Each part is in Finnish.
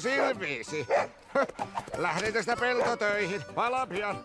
silmiisi. Lähden tästä peltotöihin. Pala pian.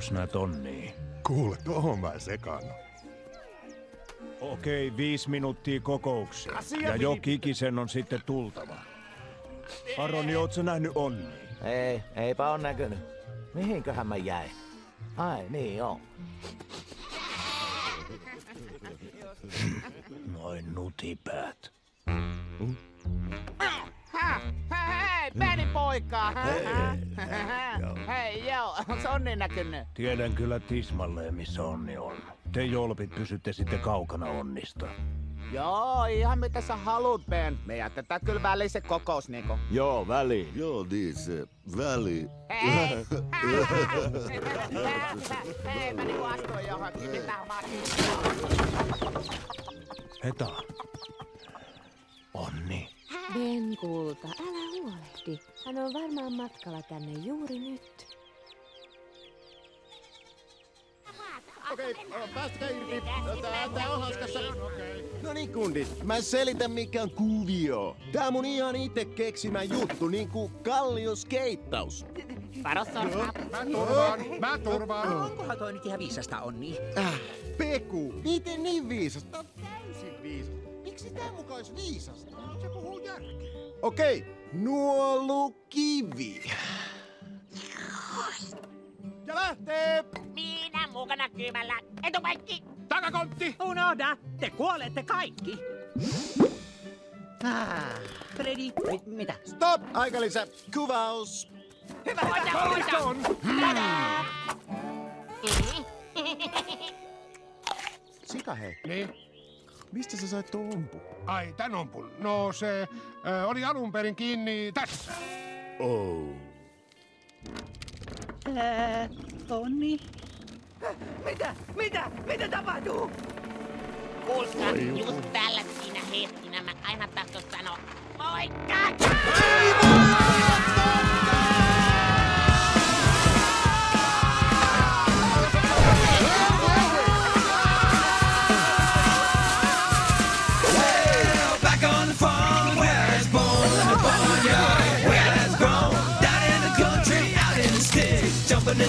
Jos näet onni. Kuule, tohon mä sekan. Okei, viisi minuuttia kokoukseen. Ja jo kikisen on sitten tultava. Aroni, oot sä nähnyt onni? Ei, eipä on näkynyt. Mihinköhän mä jäin? Ai, niin joo. Noin nutipäät. Hei, poika! Hei, joo, onks onni näkynyt? Tiedän kyllä tismalleen, missä onni on. Te jolpit pysytte sitten kaukana onnista. Joo, ihan mitä sä haluut, Ben. Me jätetään kyllä väliin se kokous, niinku. Joo, väliin. Joo, niin se. Väli. Hei! Hei, mä niinku astuin johonkin. Mitä mä Heta. Onni. Ben kulta, älä huolehdi. Hän on varmaan matkalla tänne juuri nyt. Okei, päästäkää irti. Tää, tää on hanskassa. No niin, kundit. Mä selitän mikä on kuvio. Tää on mun ihan itse keksimä juttu, niinku kallioskeittaus. Varo sormaa. Mä turvaan, mä turvaan. Onkohan toi nyt ihan viisasta onni? Äh, Peku, miten niin viisas? Tää on täysin viisas. Miksi tää muka ois viisasta? Se puhuu järkeä. Okei, nuolukivi. Ja lähtee! Minä mukana kymällä. Etupenkki! Takakontti! Unohda! Te kuolette kaikki! Ah, Freddy, mi- mitä? Stop! Aikalisä. Kuvaus. Hyvä hoida! Tadaa! Sika hei, Niin. Mistä sä sait tuon umpu? Ai, tän ompun. No se ö, oli alun perin kiinni tässä. Oh. Ää, onni? Mitä? Mitä? Mitä tapahtuu? Kuulkaa, just tällaisina hetkinä mä aina tahto sanoa moikka! Back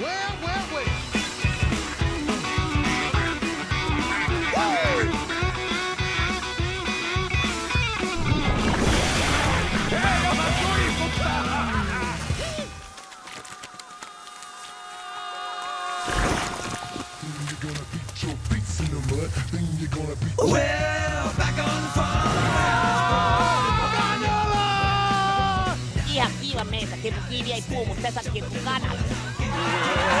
Well, well, well. Hei, joka suihkuttaa! Well, back on the farm. Ihan kiva meitä, kirkko kivi ei puu, mutta tässä kirkko kanalla.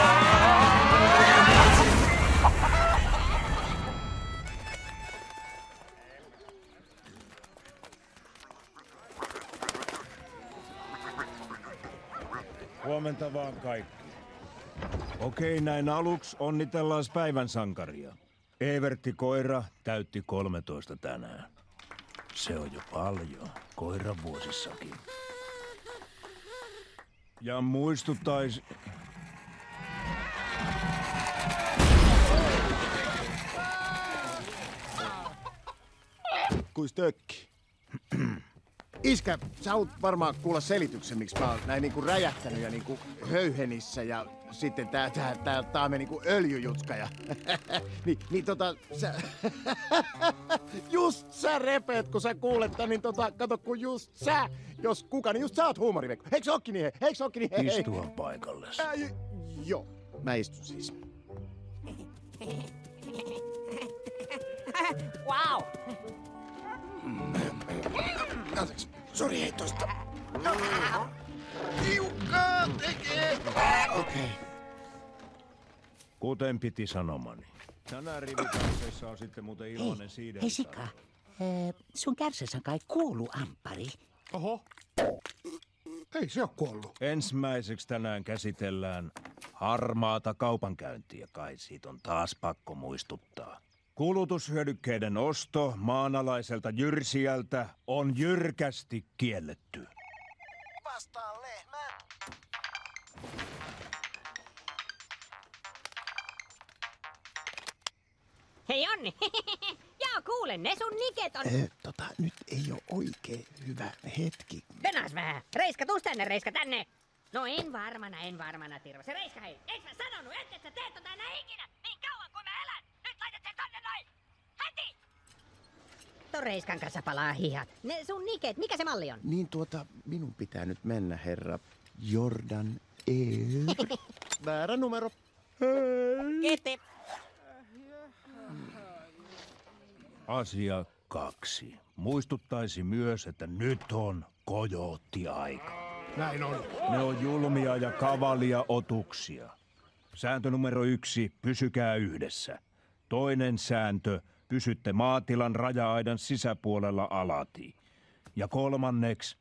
Otetaan kaikki. Okei, näin aluksi onnitellaan päivän sankaria. Evertti Koira täytti 13 tänään. Se on jo paljon, koiran vuosissakin. Ja muistuttais... Kuis tökki. Iskä, sä haluat varmaan kuulla selityksen, miksi mä oon näin niinku räjähtänyt ja niinku höyhenissä ja sitten tää, tää, tää, tää me niinku öljyjutska ja... niin, niin tota, sä... just sä repeet, kun sä kuulet tän, niin tota, kato kun just sä, jos kuka, niin just sä oot huumorivekko. Eiks ookin niin, hei? Eiks ookin niin, hei? hei? Istua paikalles. Ää, j- joo, mä istun siis. Wow! Anteeksi, sori hei tosta. Tiukkaa tekee! Okei. Okay. Kuten piti sanomani. Tänään rivikauseissa on sitten muuten iloinen siiden. Hei Sika, eh, sun kärsässä on kai kuulu ampari. Oho. Ei se ole kuollut. Ensimmäiseksi tänään käsitellään harmaata kaupankäyntiä, kai siitä on taas pakko muistuttaa. Kulutushyödykkeiden osto maanalaiselta jyrsijältä on jyrkästi kielletty. Vastaan lehmä. Hei Onni! Joo, kuulen, ne sun niket on... Eh, tota, nyt ei ole oikein hyvä hetki. Venäs vähän! Reiska, tuus tänne, Reiska, tänne! No en varmana, en varmana, Tirva. Se Reiska, hei! Eikö mä sanonut, et, et sä teet tota enää ikinä? Niin kauan kuin mä elän! Nyt laitat sen tonne noin! Heti! Ton Reiskan kanssa palaa hihat. Ne sun niket, mikä se malli on? Niin tuota, minun pitää nyt mennä, herra Jordan Eer. Väärä numero. Kiitti. Asia kaksi. Muistuttaisi myös, että nyt on kojoottiaika. Näin on. Ne on julmia ja kavalia otuksia. Sääntö numero yksi, pysykää yhdessä. Toinen sääntö, pysytte maatilan raja-aidan sisäpuolella alati. Ja kolmanneksi,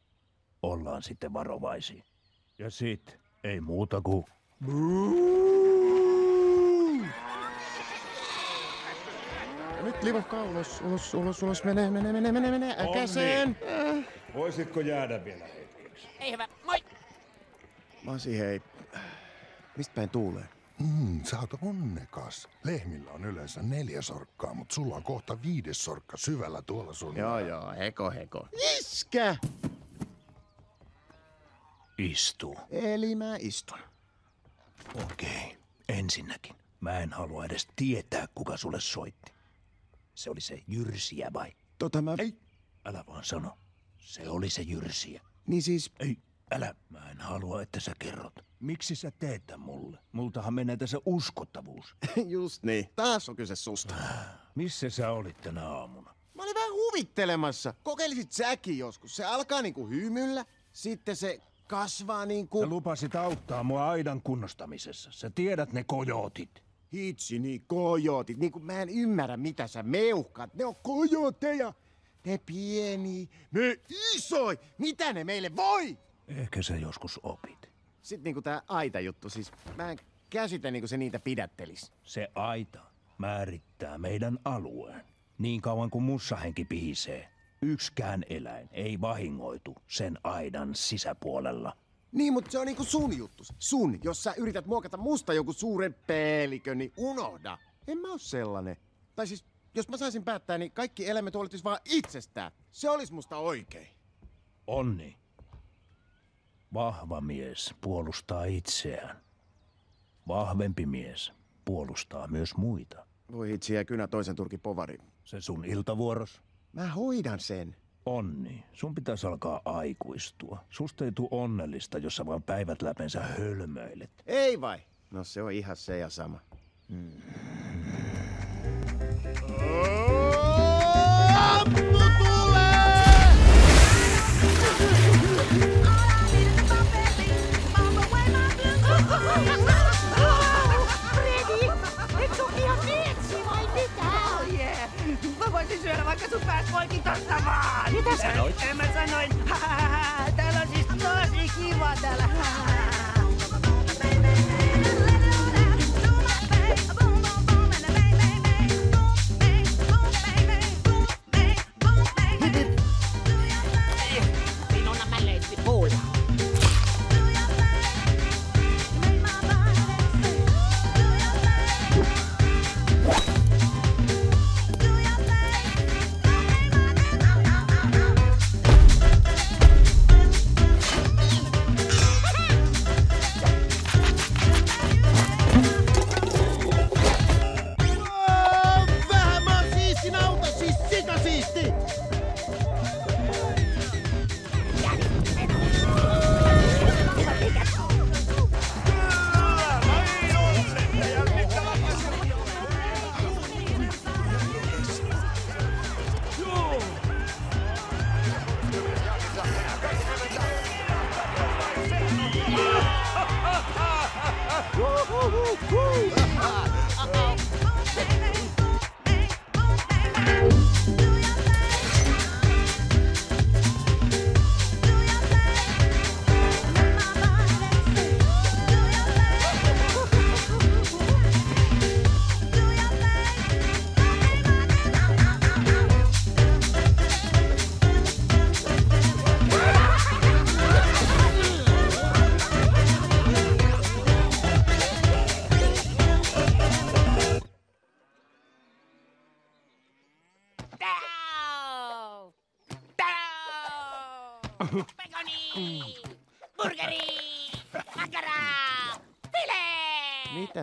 ollaan sitten varovaisia. Ja sit, ei muuta kuin Ja nyt livahkaa ulos, ulos, ulos, ulos, mene, mene, mene, mene, mene, äkäseen. Voisitko jäädä vielä hetkeksi? Ei hyvä, moi! Masi, hei. Mistä päin tuulee? Mm, sä oot onnekas. Lehmillä on yleensä neljä sorkkaa, mutta sulla on kohta viides sorkka syvällä tuolla sun... Joo, joo, heko, heko. Iskä! Istu. Eli mä istun. Okei. Ensinnäkin, mä en halua edes tietää, kuka sulle soitti. Se oli se jyrsiä vai? Tota mä... Ei, älä vaan sano. Se oli se jyrsiä. Niin siis, Ei, älä. Mä en halua, että sä kerrot. Miksi sä teet tän mulle? Multahan menee tässä uskottavuus. just niin. Taas on kyse susta. Missä sä olit tänä aamuna? Mä olin vähän huvittelemassa. Kokeilisit säkin joskus. Se alkaa niinku hymyllä, sitten se kasvaa niinku... Sä lupasit auttaa mua aidan kunnostamisessa. Sä tiedät ne kojootit. Hitsi niin kojotit. Niinku mä en ymmärrä mitä sä meuhkaat. Ne on kojoteja. Ne pieni, me isoi. Mitä ne meille voi? Ehkä sä joskus opit. Sitten niinku tää aita juttu, siis mä en käsitä niinku se niitä pidättelis. Se aita määrittää meidän alueen. Niin kauan kuin mussahenki pihisee, yksikään eläin ei vahingoitu sen aidan sisäpuolella. Niin, mutta se on niinku sun juttu. Sun. Jos sä yrität muokata musta joku suuren peelikön, niin unohda. En mä oo sellainen. Tai siis, jos mä saisin päättää, niin kaikki eläimet huolehtis vaan itsestään. Se olisi musta oikein. Onni. Vahva mies puolustaa itseään. Vahvempi mies puolustaa myös muita. Voi itse ja kynä toisen turkin povari. Se sun iltavuoros? Mä hoidan sen. Onni, sun pitäisi alkaa aikuistua. Susta ei tuu onnellista, jos sä vaan päivät läpensä hölmöilet. Ei vai? No se on ihan se ja sama. Fredi, voisin syödä vaikka sun pääs pääspoikin tossa vaan. Mitä sanoit? En, en mä sanoin. Täällä on siis tosi kiva täällä.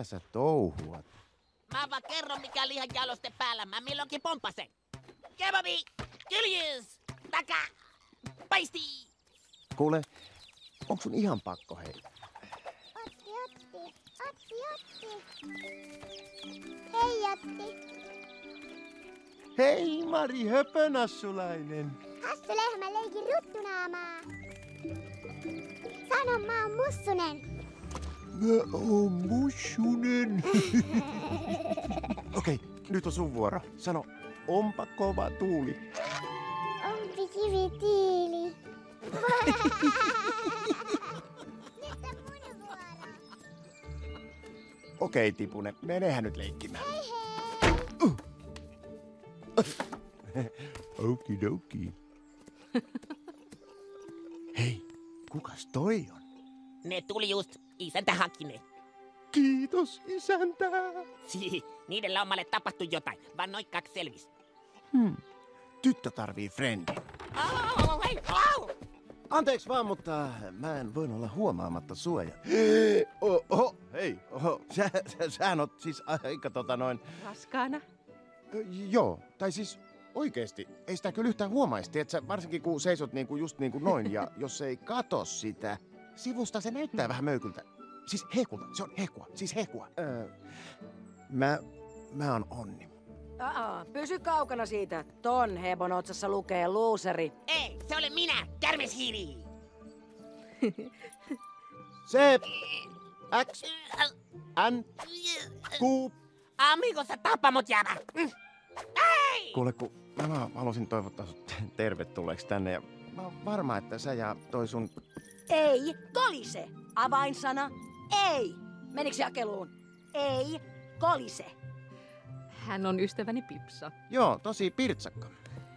Sä touhuat? Mä vaan kerron mikä lihan jaloste päällä. Mä milloinkin pomppasen. Kebabi! Kyljys! Taka! Paisti! Kuule, onko sun ihan pakko hei? Otti, otti, otti, otti. Hei, otti. Hei Mari Höpönassulainen. Hassu lehmä leikin ruttunaamaa. Sano, mä oon mussunen. Mä oon mussunen. Okei, nyt on sun vuoro. Sano, onpa kova tuuli. Ompi kivi tiili. Okei, Tipune, menehän nyt leikkimään. Okidoki. Hei, kukas toi on? Ne tuli just. Isäntä haki ne. Kiitos, isäntä. Si, niiden laumalle tapahtui jotain. Vaan noin kaksi selvis. Hmm. Tyttö tarvii friendi. Au, hei, au! Anteeksi vaan, mutta mä en voin olla huomaamatta suoja. Oho, oho, hei, oho. Sä, sä, sähän oot siis aika tota noin... Raskaana? Joo, tai siis oikeesti. Ei sitä kyllä yhtään huomaisi, että sä, varsinkin kun seisot niinku just niinku noin, ja jos ei kato sitä, sivusta se näyttää vähän möykyltä. Siis hekulta, se on hekua, siis hekua. Öö, mä, mä oon onni. Aa, pysy kaukana siitä. Ton hebon otsassa lukee luuseri. Ei, se olen minä, kärmeshiiri. Se, X, N, Q. Amigo, sä tappamot jäävä. Mm. Ei! Kuule, kun mä halusin toivottaa sut tervetulleeksi tänne, ja mä oon varma, että sä ja toi sun... Ei kolise. Avainsana ei. Menikö jakeluun? Ei kolise. Hän on ystäväni Pipsa. Joo, tosi pirtsakka.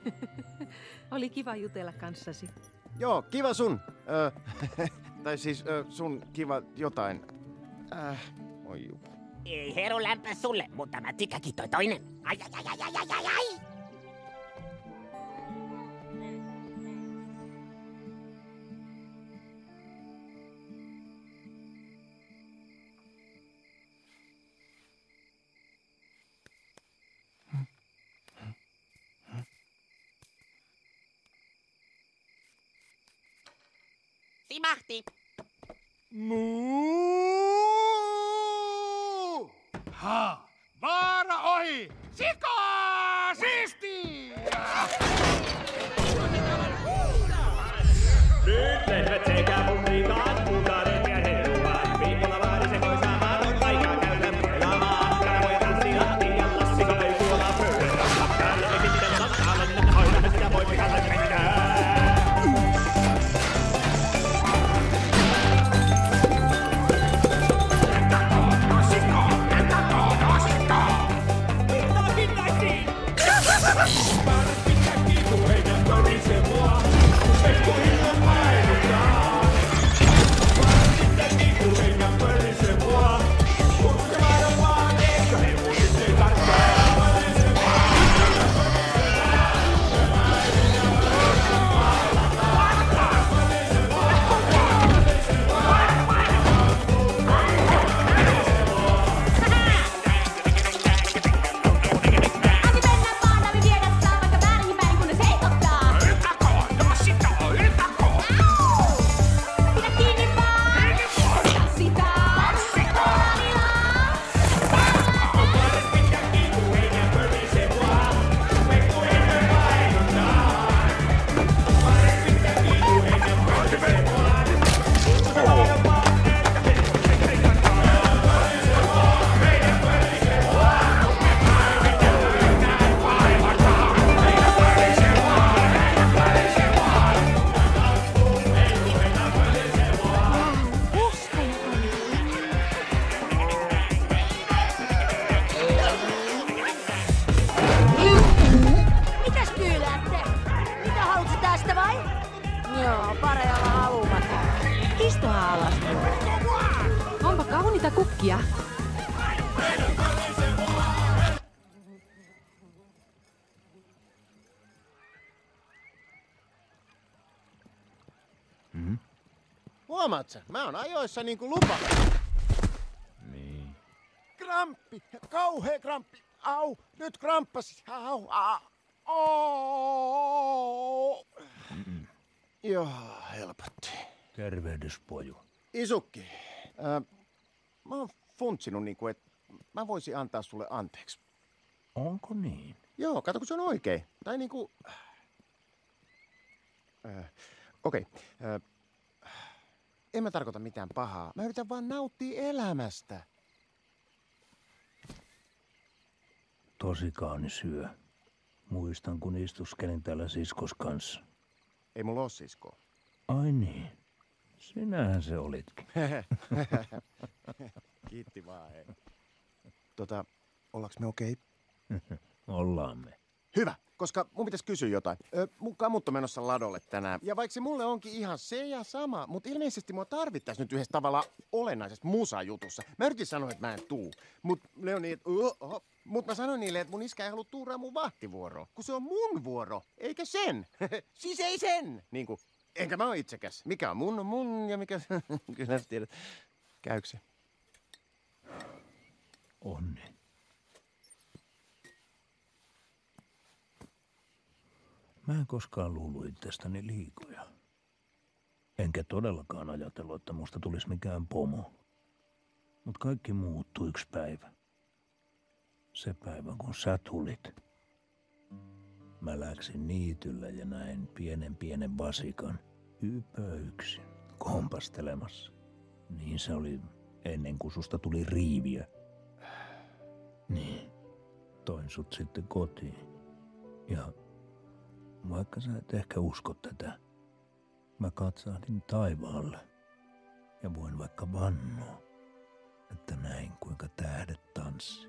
Oli kiva jutella kanssasi. Joo, kiva sun. Ö, tai siis ö, sun kiva jotain. Äh, oi juu. Ei heru lämpö sulle, mutta mä tykäkin toi toinen. Ai, ai, ai, ai, ai, ai, ai. Simahti. Ha! Vaara ohi! Sika! Oon ajoissa niin kuin lupa. Niin. Kramppi, kauhea kramppi. Au, nyt kramppasi. Au, au. Oh. Joo, helpotti. Tervehdyspoju. Isukki, äh, mä oon funtsinut niinku, että mä voisin antaa sulle anteeksi. Onko niin? Joo, kato kun se on oikein. Tai niinku... Äh, Okei. Okay. Äh, en mä tarkoita mitään pahaa. Mä yritän vaan nauttia elämästä. Tosi kaunis syö. Muistan, kun istuskelin täällä siskos kanssa. Ei mulla oo siskoa. Ai niin. Sinähän se olitkin. Kiitti vaan, hei. Tota, ollaanko me okei? Okay? Ollaan me. Hyvä, koska mun pitäisi kysyä jotain. Ö, mun kamut on menossa ladolle tänään. Ja vaikka se mulle onkin ihan se ja sama, mutta ilmeisesti mua tarvittaisi nyt yhdessä tavalla olennaisessa musajutussa. Mä yritin sanoa, että mä en tuu. Mut ne on niin, että uh, Mut mä sanoin niille, että mun iskä ei halua tuuraa mun vahtivuoroa. Kun se on mun vuoro, eikä sen. siis ei sen. Niin kuin, enkä mä oo itsekäs. Mikä on mun on mun ja mikä... Kyllä sä tiedät. Käykö se? Onni. Mä en koskaan luullut itsestäni liikoja. Enkä todellakaan ajatellut, että musta tulisi mikään pomo. Mut kaikki muuttui yksi päivä. Se päivä, kun sä tulit. Mä läksin niityllä ja näin pienen pienen vasikan ypö yksin kompastelemassa. Niin se oli ennen kuin susta tuli riiviä. Niin, toin sut sitten kotiin. Ja vaikka sä et ehkä usko tätä, mä katsahdin taivaalle ja voin vaikka vannoa, että näin kuinka tähdet tanssi.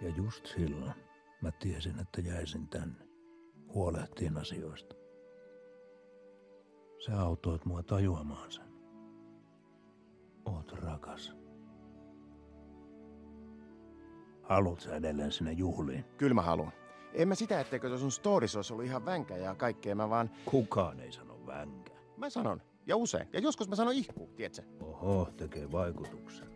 Ja just silloin mä tiesin, että jäisin tänne huolehtien asioista. Sä autoit mua tajuamaan sen. Oot rakas. Haluat sä edelleen sinne juhliin? Kyllä mä haluan. En mä sitä, etteikö tuo sun stories olisi ollut ihan vänkä ja kaikkea, mä vaan... Kukaan ei sano vänkä. Mä sanon. Ja usein. Ja joskus mä sanon ihku, tietsä? Oho, tekee vaikutuksen.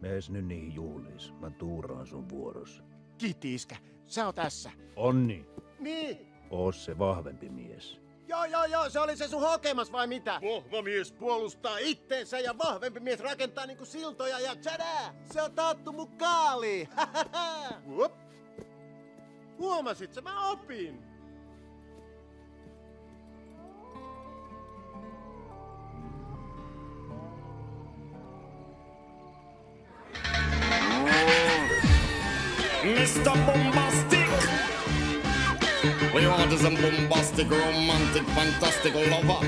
Mees nyt niihin juhliis. Mä tuuraan sun vuorossa. Kiitti iskä. Sä oot tässä. Onni. Niin. Oos se vahvempi mies. Joo, joo, joo, se oli se sun hokemas vai mitä? Vahva mies puolustaa itteensä ja vahvempi mies rakentaa niinku siltoja ja tsädää! Se on taattu mun kaaliin! Huop. Huomasit sä, mä opin! Mr. Bombastic. We want some bombastic, romantic, fantastic lover.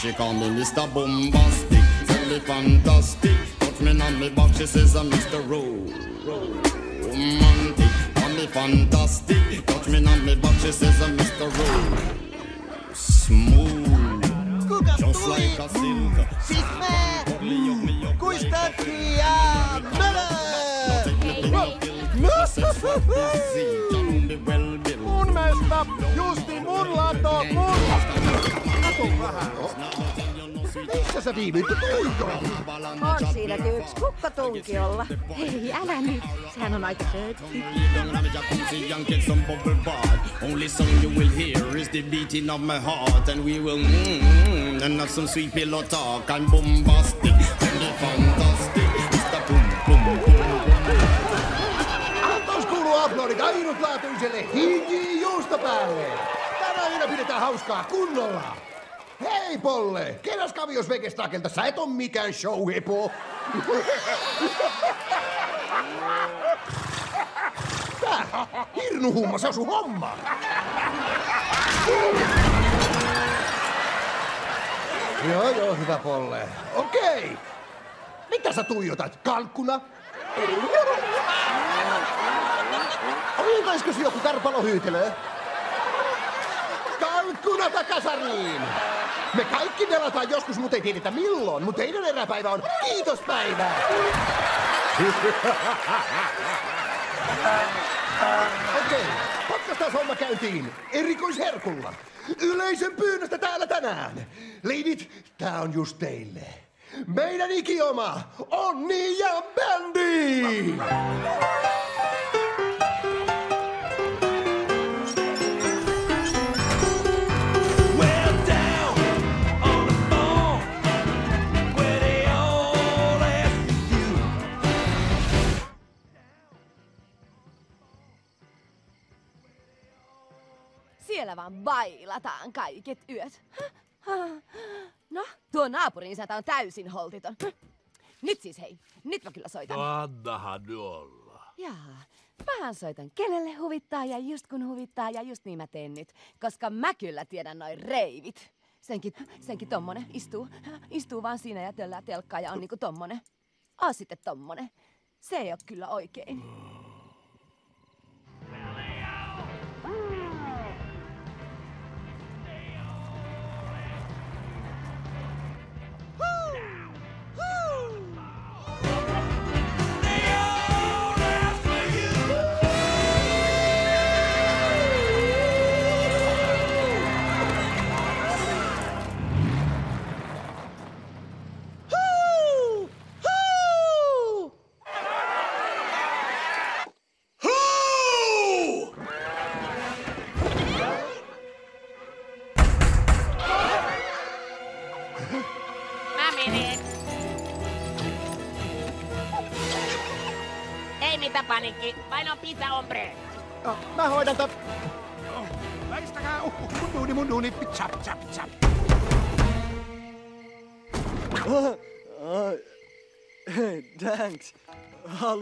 She call me Mr. Bombastic, tell me fantastic. Touch me on me back, she says I'm Mr. Ro- Romantic. Me fantastic, touch me on me back, she says I'm Mr. Ro- Smooth, just like a silk. Mä kuistattiin ja mölö! Mun mesta, justi mun lato, mun... Kato vähän. Missä sä viivyit? On siinäkin yksi kukko tunkiolla. Hei, älä nyt. Sehän on aika söötti. and. Only song you will hear is the beating of my heart, and we will mm, and have some sweet pillow talk. I'm bombastic and the fantastic. Mr. Boom Boom Boom. Antaus kuuluu aplodit ainutlaatuiselle Hinji juustopäälle. Tänä yönä pidetään hauskaa kunnolla. Hei Polle, keräs kavios vekestakelta, sä et oo mikään showhepo. Tää, hirnuhumma, se on sun homma. Joo, joo, hyvä Polle. Okei. Mitä sä tuijotat? Kalkkuna? Olikaisko joku karpalohyytelö? Kalkkuna takasariin! Me kaikki delataan joskus, mutta ei tiedetä milloin. Mutta teidän eräpäivä on kiitospäivä. Okei, potkaistaan homma käyntiin. Erikoisherkulla. Yleisön pyynnöstä täällä tänään. Leidit, tää on just teille. Meidän ikioma Onni ja Bändi! Siellä vaan bailataan kaiket yöt. No, tuo naapurin isäntä on täysin holtiton. Nyt siis hei, nyt mä kyllä soitan. Annahan olla. Jaa, mähän soitan kenelle huvittaa ja just kun huvittaa ja just niin mä teen nyt. Koska mä kyllä tiedän noin reivit. Senkin, senkin tommonen istuu, istuu vaan siinä ja töllää telkkaa ja on niinku tommonen. Aa sitten tommonen. Se ei oo kyllä oikein.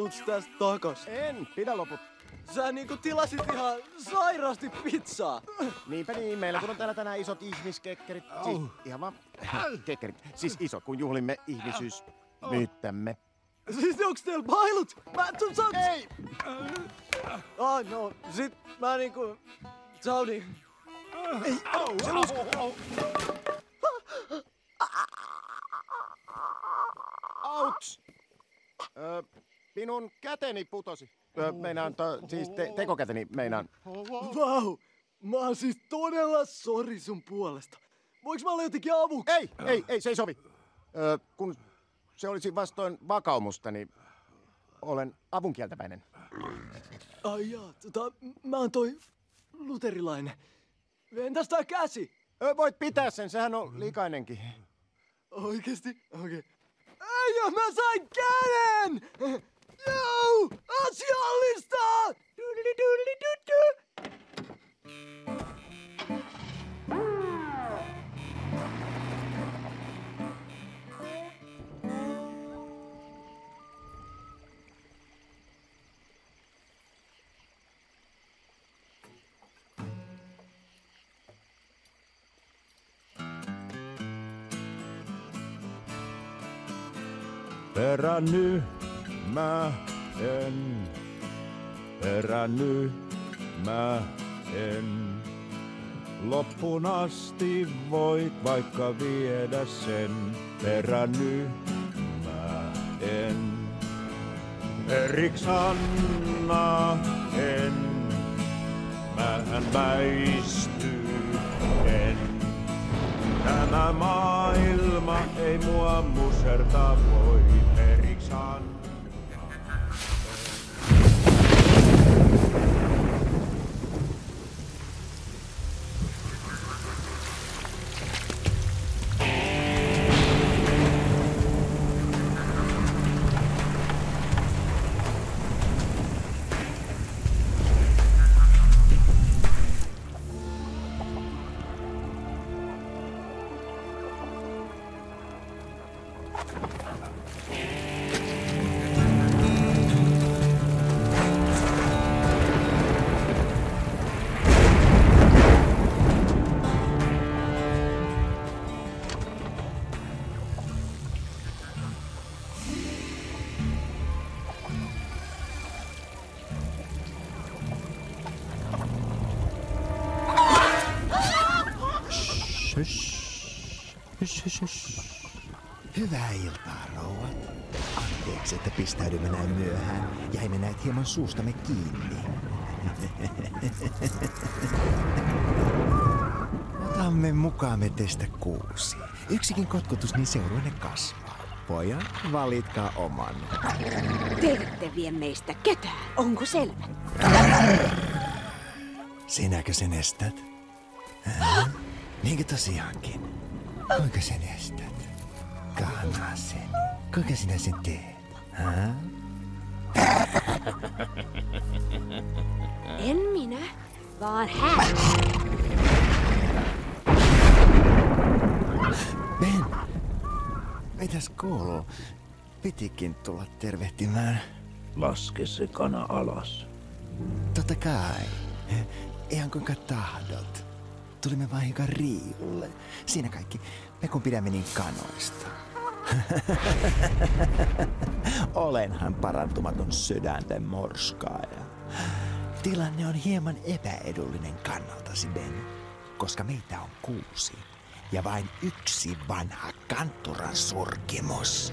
Haluuts tästä takas? En, pidä loput. Sä niinku tilasit ihan sairaasti pizzaa. Niinpä niin, meillä kun on täällä tänään isot ihmiskekkerit. Siis ihan vaan kekkerit. Siis isot, kun juhlimme ihmisyysmyyttämme. Siis onks teillä bailut? Mä tu sä... Ei! Ai no, sit mä niinku... Saudi... Ei, au, se luska. Auts! Ö, minun käteni putosi. Ö, meinaan, to, siis te, tekokäteni meinaan. Vau! Mä oon siis todella sori sun puolesta. Voiks mä olla jotenkin avuksi? Ei, ei, ei, se ei sovi. Ö, kun se olisi vastoin vakaumustani, olen avunkieltäväinen. Ai jaa, tota, mä oon toi luterilainen. Entäs tää käsi? Ö, voit pitää sen, sehän on likainenkin. Oikeesti? Okei. Okay. Ei, mä sain käden! Joo! Asiallista! Dudli-dudli-dudu. Peränny mä en, peränny mä en. Loppuun asti voit vaikka viedä sen, peränny mä en. Eriks anna en, mähän väisty en. Tämä maailma ei mua muserta voi Näet hieman suustamme kiinni. Otamme mukaamme teistä kuusi. Yksikin kotkutus, niin seuruinen kasvaa. Pojat, valitkaa oman. Te ette vie meistä ketään, onko selvä? Sinäkö sen estät? Niinkö tosiaankin? Kuinka sen estät? Kahnasen. Kuinka sinä sen teet? Hä? En minä, vaan hän. Ben, mitäs kuuluu? Pitikin tulla tervehtimään. Laske se kana alas. Totta kai. Ihan kuinka tahdot. Tulimme vain hiukan riiulle. Siinä kaikki. Me kun pidämme niin kanoista. Olenhan parantumaton sydänten morskaaja. Tilanne on hieman epäedullinen kannaltasi, Ben, koska meitä on kuusi. Ja vain yksi vanha kantturan surkimus.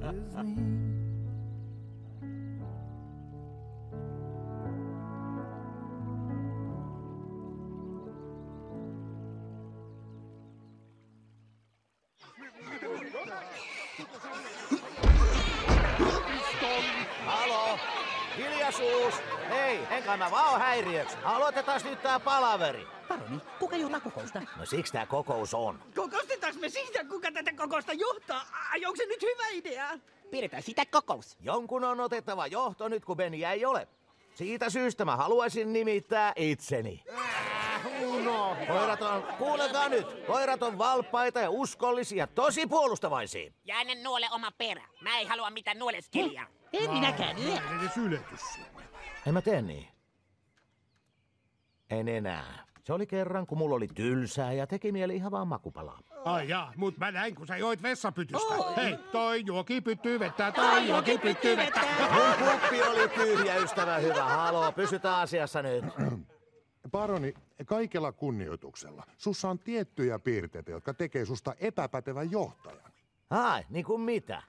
His name Hiljaisuus! Hei, enkä mä vaan häiriöksi. Aloitetaan nyt tää palaveri. Paroni, kuka johtaa kokousta? No siksi tää kokous on. Kokoustetaanko me siitä, kuka tätä kokousta johtaa? Ai, onko se nyt hyvä idea? Pidetään sitä kokous. Jonkun on otettava johto nyt, kun Beniä ei ole. Siitä syystä mä haluaisin nimittää itseni. Uno. Koirat on, kuunnelkaa nyt, koirat on valppaita ja uskollisia, tosi puolustavaisia. Ja ennen nuole oma perä. Mä ei halua mitään nuoleskelia. En minäkään. edes yletys En mä tee niin. En enää. Se oli kerran, kun mulla oli tylsää ja teki mieli ihan vaan makupalaa. Ai jaa, mut mä näin, kun sä joit vessapytystä. Hei, toi juoki pyttyy vettä, toi juoki pyttyy vettä. Mun kuppi oli tyhjä, ystävä hyvä. Haloo, pysytään asiassa nyt. Paroni, kaikella kunnioituksella. Sussa on tiettyjä piirteitä, jotka tekee susta epäpätevän johtajan. Ai, niin kuin mitä?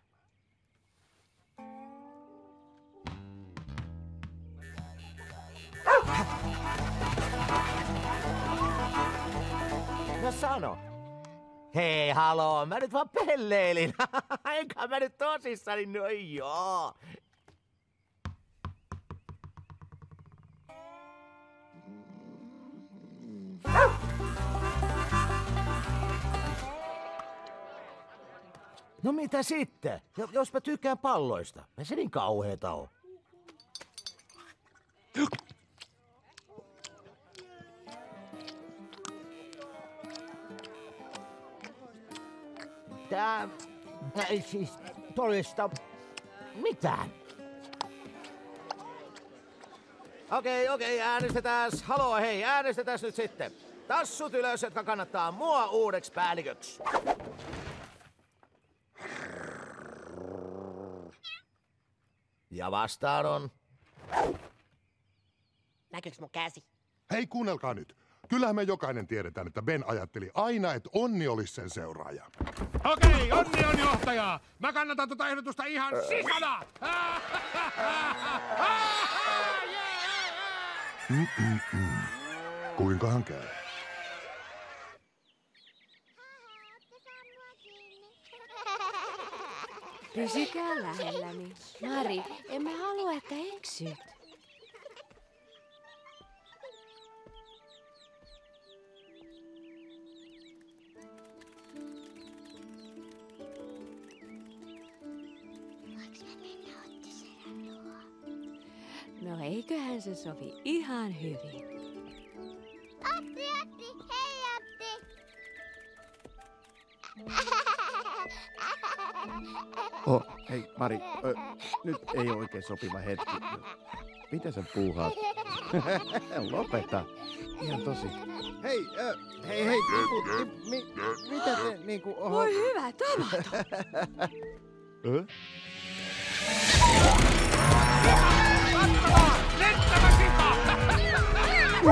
No sano. Hei, haloo, mä nyt vaan pelleilin. Enkä mä nyt tosissani, no joo. No mitä sitten? Jo- Jos mä tykkään palloista. Ei se niin kauheeta oo. Tää... Ei siis todista mitään. Okei, okei, äänestetään. Haloo, hei, äänestetään nyt sitten. Tassut ylös, jotka kannattaa mua uudeksi päälliköksi. Ja vastaan on... Näkyykö mun käsi? Hei, kuunnelkaa nyt. Kyllähän me jokainen tiedetään, että Ben ajatteli aina, että onni olisi sen seuraaja. Okei, onni on johtaja. Mä kannatan tota ehdotusta ihan sikana. Mm-mm-mm. Kuinkahan käy? Pysykää lähelläni. Mari, emme halua, että eksyt. Eiköhän se sovi ihan hyvin. Otti, otti, hei otti. Oh, hei Mari, ö, nyt ei ole oikein sopiva hetki. Mitä sä puuhaat? Lopeta. Ihan tosi. Hei, ö, hei, hei, tipu, ti, mi, mitä te niinku... Oho... Voi hyvä tavata. Ö?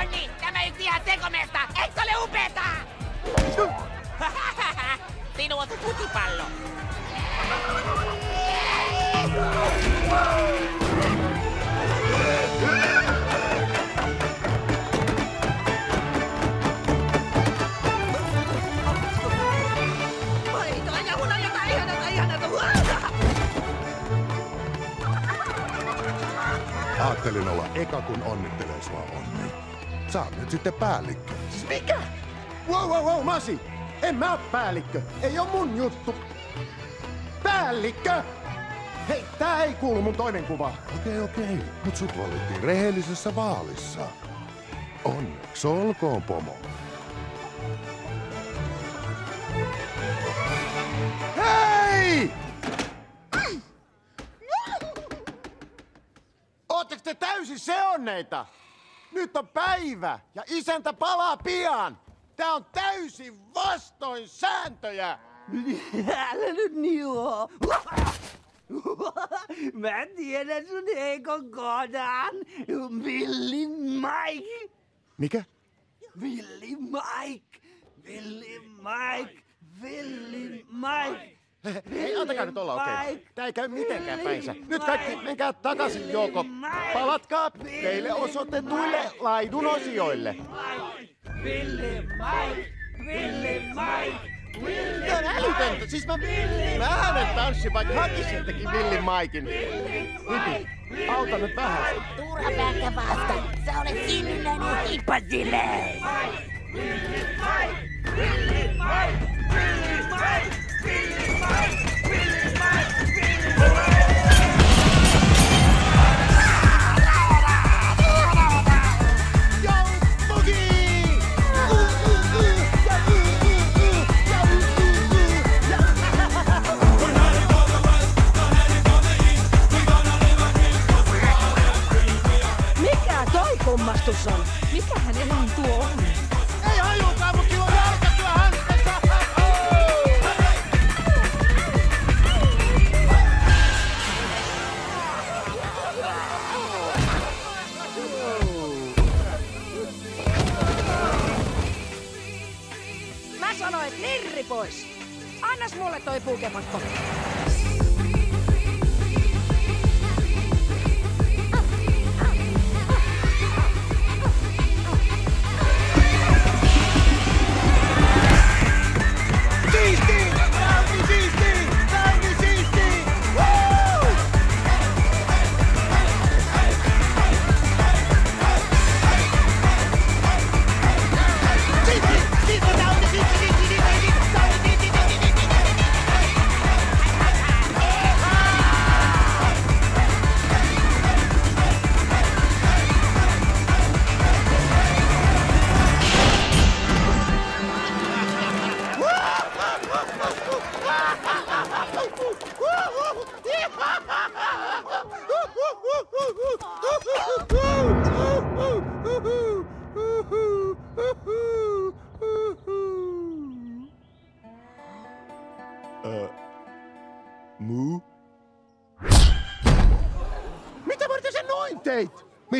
Onni, tämä yksi ihan tekomesta! Eikö se ole on putipallo. Ajattelin olla eka, kun onnittelee sua onni. Sä oot nyt sitten päällikkö. Mikä? Wow, wow, wow, Masi! En mä oo päällikkö. Ei oo mun juttu. Päällikkö! Hei, tää ei kuulu mun toinen kuva. Okei, okei. Mut sut valittiin rehellisessä vaalissa. Onneksi olkoon, pomo. Te täysin seonneita? Nyt on päivä ja isäntä palaa pian. Tää on täysin vastoin sääntöjä. Älä nyt niuo. Mä tiedän sun heikon kohdan. Villi Mike. Mikä? Villi Mike. Villi Mike. Villi Mike. Hei, antakaa nyt olla, okei. Okay. Tää ei käy mitenkään päinsä. Nyt kaikki menkää takaisin, Joko. Palatkaa teille osoitetuille laidun osioille. Villi Mike. Villi Mike. Tää on älytöntä. Siis mä, mä äänen tanssin, vaikka hakisittekin Villin Maikin. Hipi, auta nyt vähän. Turha päänkä vasta. Sä olet sininen hippasille. Mikä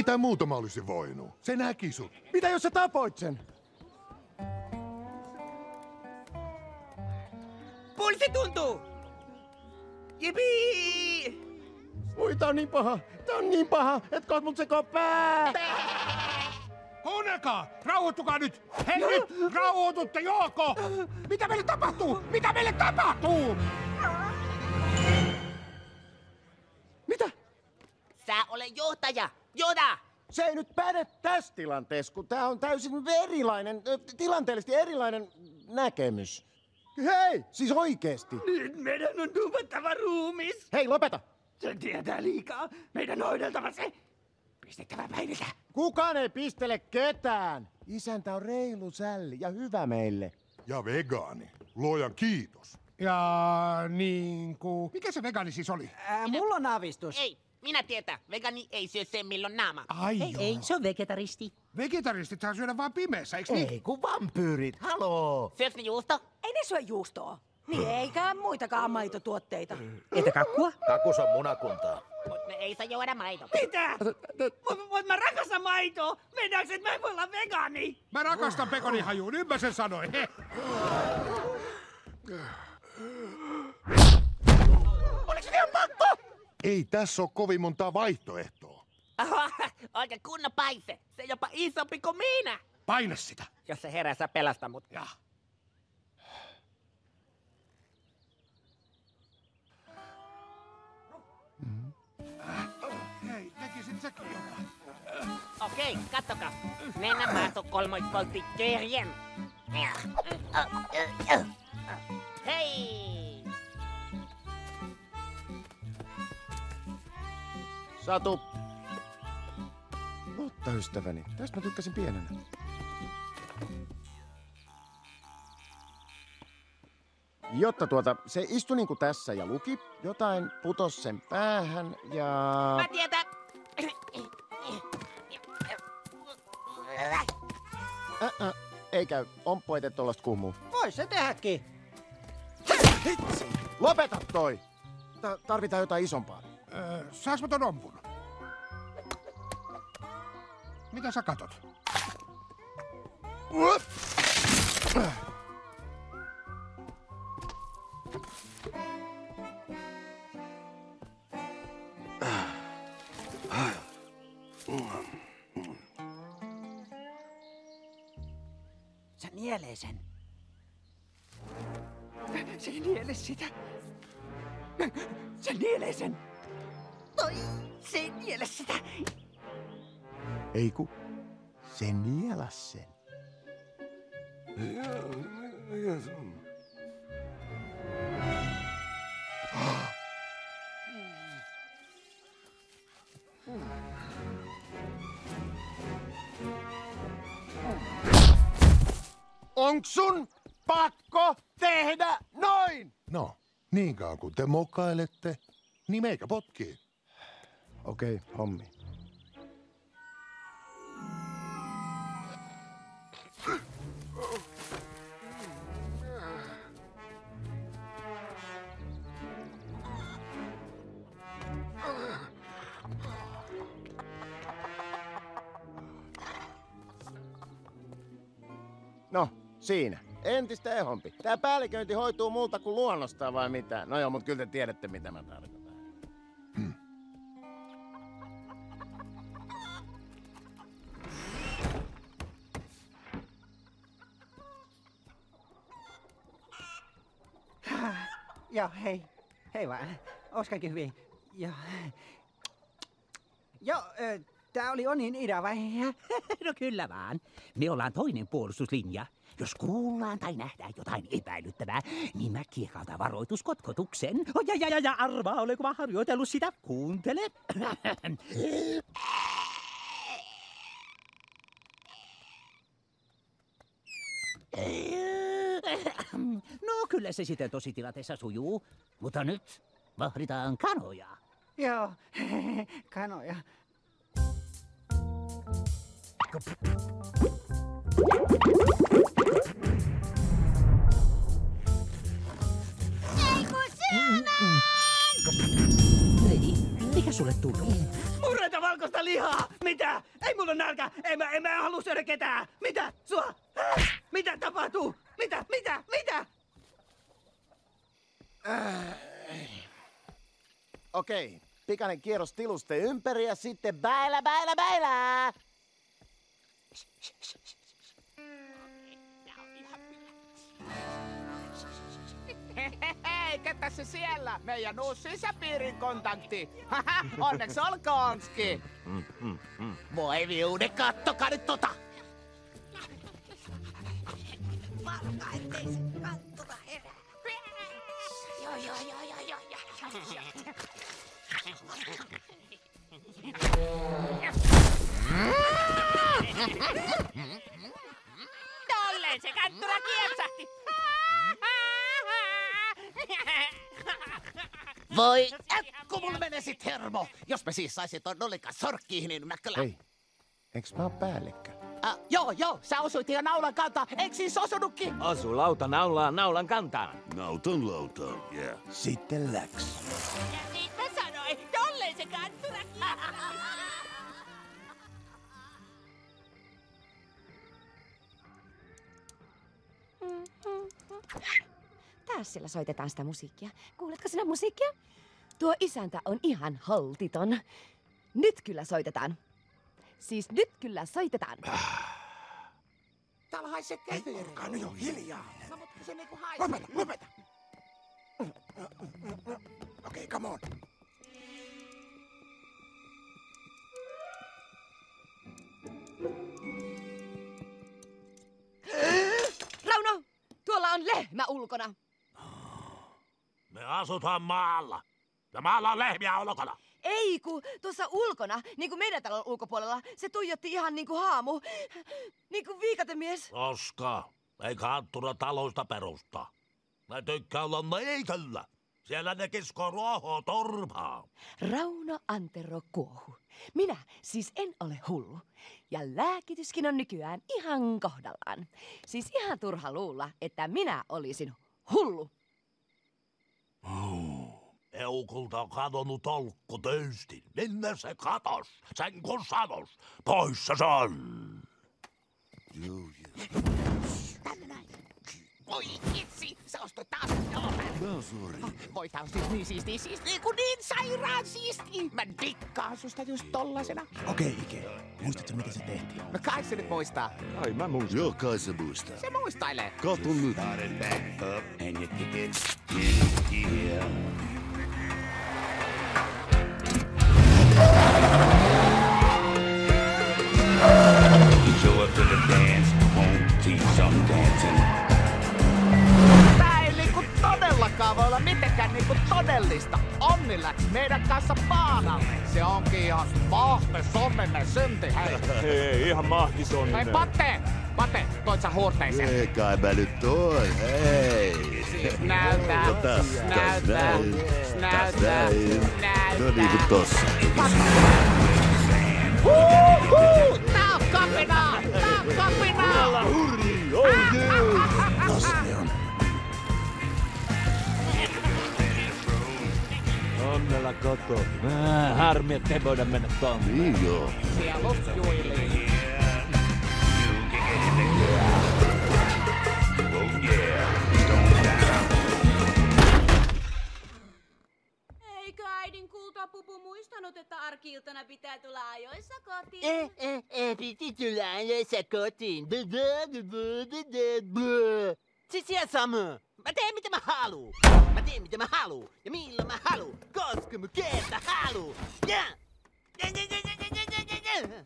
Mitä muuta mä olisin voinut? Se näki sut. Mitä jos sä tapoit sen? Pulssi tuntuu! Jipi! Ui, tää on niin paha. Tää on niin paha, et kohta mut sekoo pää. Kuunnelkaa! Rauhoittukaa nyt! Hei nyt! Rauhoitutte, Jooko! Mitä meille tapahtuu? Mitä meille tapahtuu? Sä ole johtaja! Johda! Se ei nyt päde tässä tilanteessa, kun tää on täysin erilainen, tilanteellisesti erilainen näkemys. Hei, siis oikeesti. Nyt meidän on tuupattava ruumis! Hei, lopeta! Se tietää liikaa. Meidän on hoideltava se. Pistettävä päiviltä. Kukaan ei pistele ketään. Isäntä on reilu sälli ja hyvä meille. Ja vegaani. Luojan kiitos. Ja niin kuin... Mikä se vegaani siis oli? Ää, mulla on aavistus. Ei, minä tietää. Vegani ei syö sen milloin naama. Ai ei, joo. ei, se on vegetaristi. Vegetaristit saa syödä vaan pimeässä, eiks niin? Ei, kun vampyyrit. Haloo. Syöks ne juusto? Ei ne syö juustoa. Niin eikä muitakaan maitotuotteita. Entä kakkua? Kakus on munakuntaa. Mut ne ei saa juoda maito. Mitä? Mut, mut mä rakastan maitoa. Mennäänkö, että mä en voi olla vegaani? Mä rakastan pekonin hajuun, nyt mä sen sanoin. He. Oliko se ihan pakko? Ei tässä ole kovin montaa vaihtoehtoa. Oikein kunnon paise. Se jopa isompi kuin minä. Paina sitä. Jos se herää, sä pelasta mut. Ja. Hei, tekisit säkin jotain. Okei, kattokaa. Nenä maasto kolmoiskolti kirjen. Hei! Satu. Mutta ystäväni, tästä mä tykkäsin pienenä. Jotta tuota, se istui niinku tässä ja luki, jotain putos sen päähän ja... Mä tietän. Äh, äh, ei käy, omppu ei tee tollasta kummuu. Vois se tehdäkin. Lopeta toi! Ta- tarvitaan jotain isompaa. Öö, saas mä ton ompun? Mitä sä katot? Sä nielee sen. Se ei niele sitä. Se nielee sen. Oi, se ei niele sitä. Ei ku, se nielas sen. Onks sun pakko tehdä noin? No, niin kauan kun te mokailette, niin meikä potkii. Okei, okay, hommi. No, siinä. Entistä ehompi. Tää päälliköinti hoituu multa kuin luonnostaan vai mitä? No joo, mut kyllä te tiedätte mitä mä tarkoitan. Joo, hei. Hei vaan. Ois kaikki hyvin. Joo. Joo, tää oli Onin idea vai? No kyllä vaan. Me ollaan toinen puolustuslinja. Jos kuullaan tai nähdään jotain epäilyttävää, niin mä kiekalta varoituskotkotuksen. Ja, ja, ja, ja arvaa, olenko mä harjoitellut sitä? Kuuntele. No kyllä se sitten tositilanteessa sujuu. Mutta nyt vahditaan kanoja. Joo, kanoja. Ei kun syömään! Ei, mikä sulle tuli? Murreita valkoista lihaa! Mitä? Ei mulla ole nälkä! En mä, en mä halua syödä ketään! Mitä? Sua? Mitä tapahtuu? Mitä? Mitä? Mitä? Okei, pikainen kierros tilusten ympäri ja sitten bäilä, bäilä, bäilä! Hei, ketä se siellä? Meidän uusi sisäpiirin kontakti. Haha, Onneksi olkoonski. Voi viude, kattokaa nyt tota. Valka, ettei se kanttura Tolleen se kanttura kiepsahti. Voi, kun mulla menisi hermo. Jos mä siis saisin ton nollikan sorkkiin, niin mä kyllä... Hei, eiks mä oon päällikkö? Ah, joo, joo, sä osuit ihan naulan kantaa. Eikö siis osunutkin? Osu lauta naulaa naulan kantaan. Nautan lautaan, yeah. Sitten läks. Ja niin mä sanoin, tolleen se kanttura Taas siellä soitetaan sitä musiikkia. Kuuletko sinä musiikkia? Tuo isäntä on ihan holtiton. Nyt kyllä soitetaan. Siis nyt kyllä soitetaan. Täällä haisee kefiri. Olkaa nyt jo hiljaa. No, mutta se niinku haisee. Lopeta, lopeta. Okei, okay, come on. Rauno! Tuolla on lehmä ulkona. Me asutaan maalla. Ja maalla on lehmiä ulkona. Ei ku, tuossa ulkona, niin kuin meidän talon ulkopuolella, se tuijotti ihan niin kuin haamu. Niin kuin viikatemies. Koska ei kanttura taloista perusta. Mä tykkään olla meikellä. Siellä ne kiskoo ruohoa torpaa. Rauno Antero Kuohu. Minä siis en ole hullu. Ja lääkityskin on nykyään ihan kohdallaan. Siis ihan turha luulla, että minä olisin hullu. Eukulta on kadonnut tolkku töystin. Minne se katos? Sen kun sanos. Poissa se on. Voi itsi, se ostoi taas No. Voi tää on siis niin siisti, siis niinku niin sairaan siisti. Mä dikkaan susta just tollasena. Okei, Ike. Muistatko, miten se tehtiin? No kai se nyt muistaa. Ai mä muistan. Joo, kai se muistaa. Se muistailee. Kato nyt. Show up to the dance, won't teach some dancing. Tää ei niinku todellakaan voi olla mitenkään niinku todellista. Onni läks meidän kanssa paanalle. Se onkin ihan mahte sonnenne synti, hei. Hei, ihan mahtisonninen. Hei, Pate! Pate, toit sä huurteisen? Ei kai mä nyt toin, hei. Näytä, täs, täs näytä, näin. näytä, näin. näytä. No niin kuin tossa. Huhhuh! Tää on kapinaa! On oh yeah! On. Onnella koto. Äh, harmi, että ei voida mennä. Niin joo. Siellä juilii. Eikö kultapupu muistanut, että arkiiltana pitää tulla ajoissa kotiin? Eh, eh, eh, piti tulla ajoissa kotiin. Dö, dö, dö, dö, dö, dö, dö. Siis ihan sama. Mä teen mitä mä haluu. Mä teen mitä mä haluu. Ja milloin mä haluu. Koska mä kerta haluu. Ja! Ja, ja, ja, ja, ja, ja, ja, ja.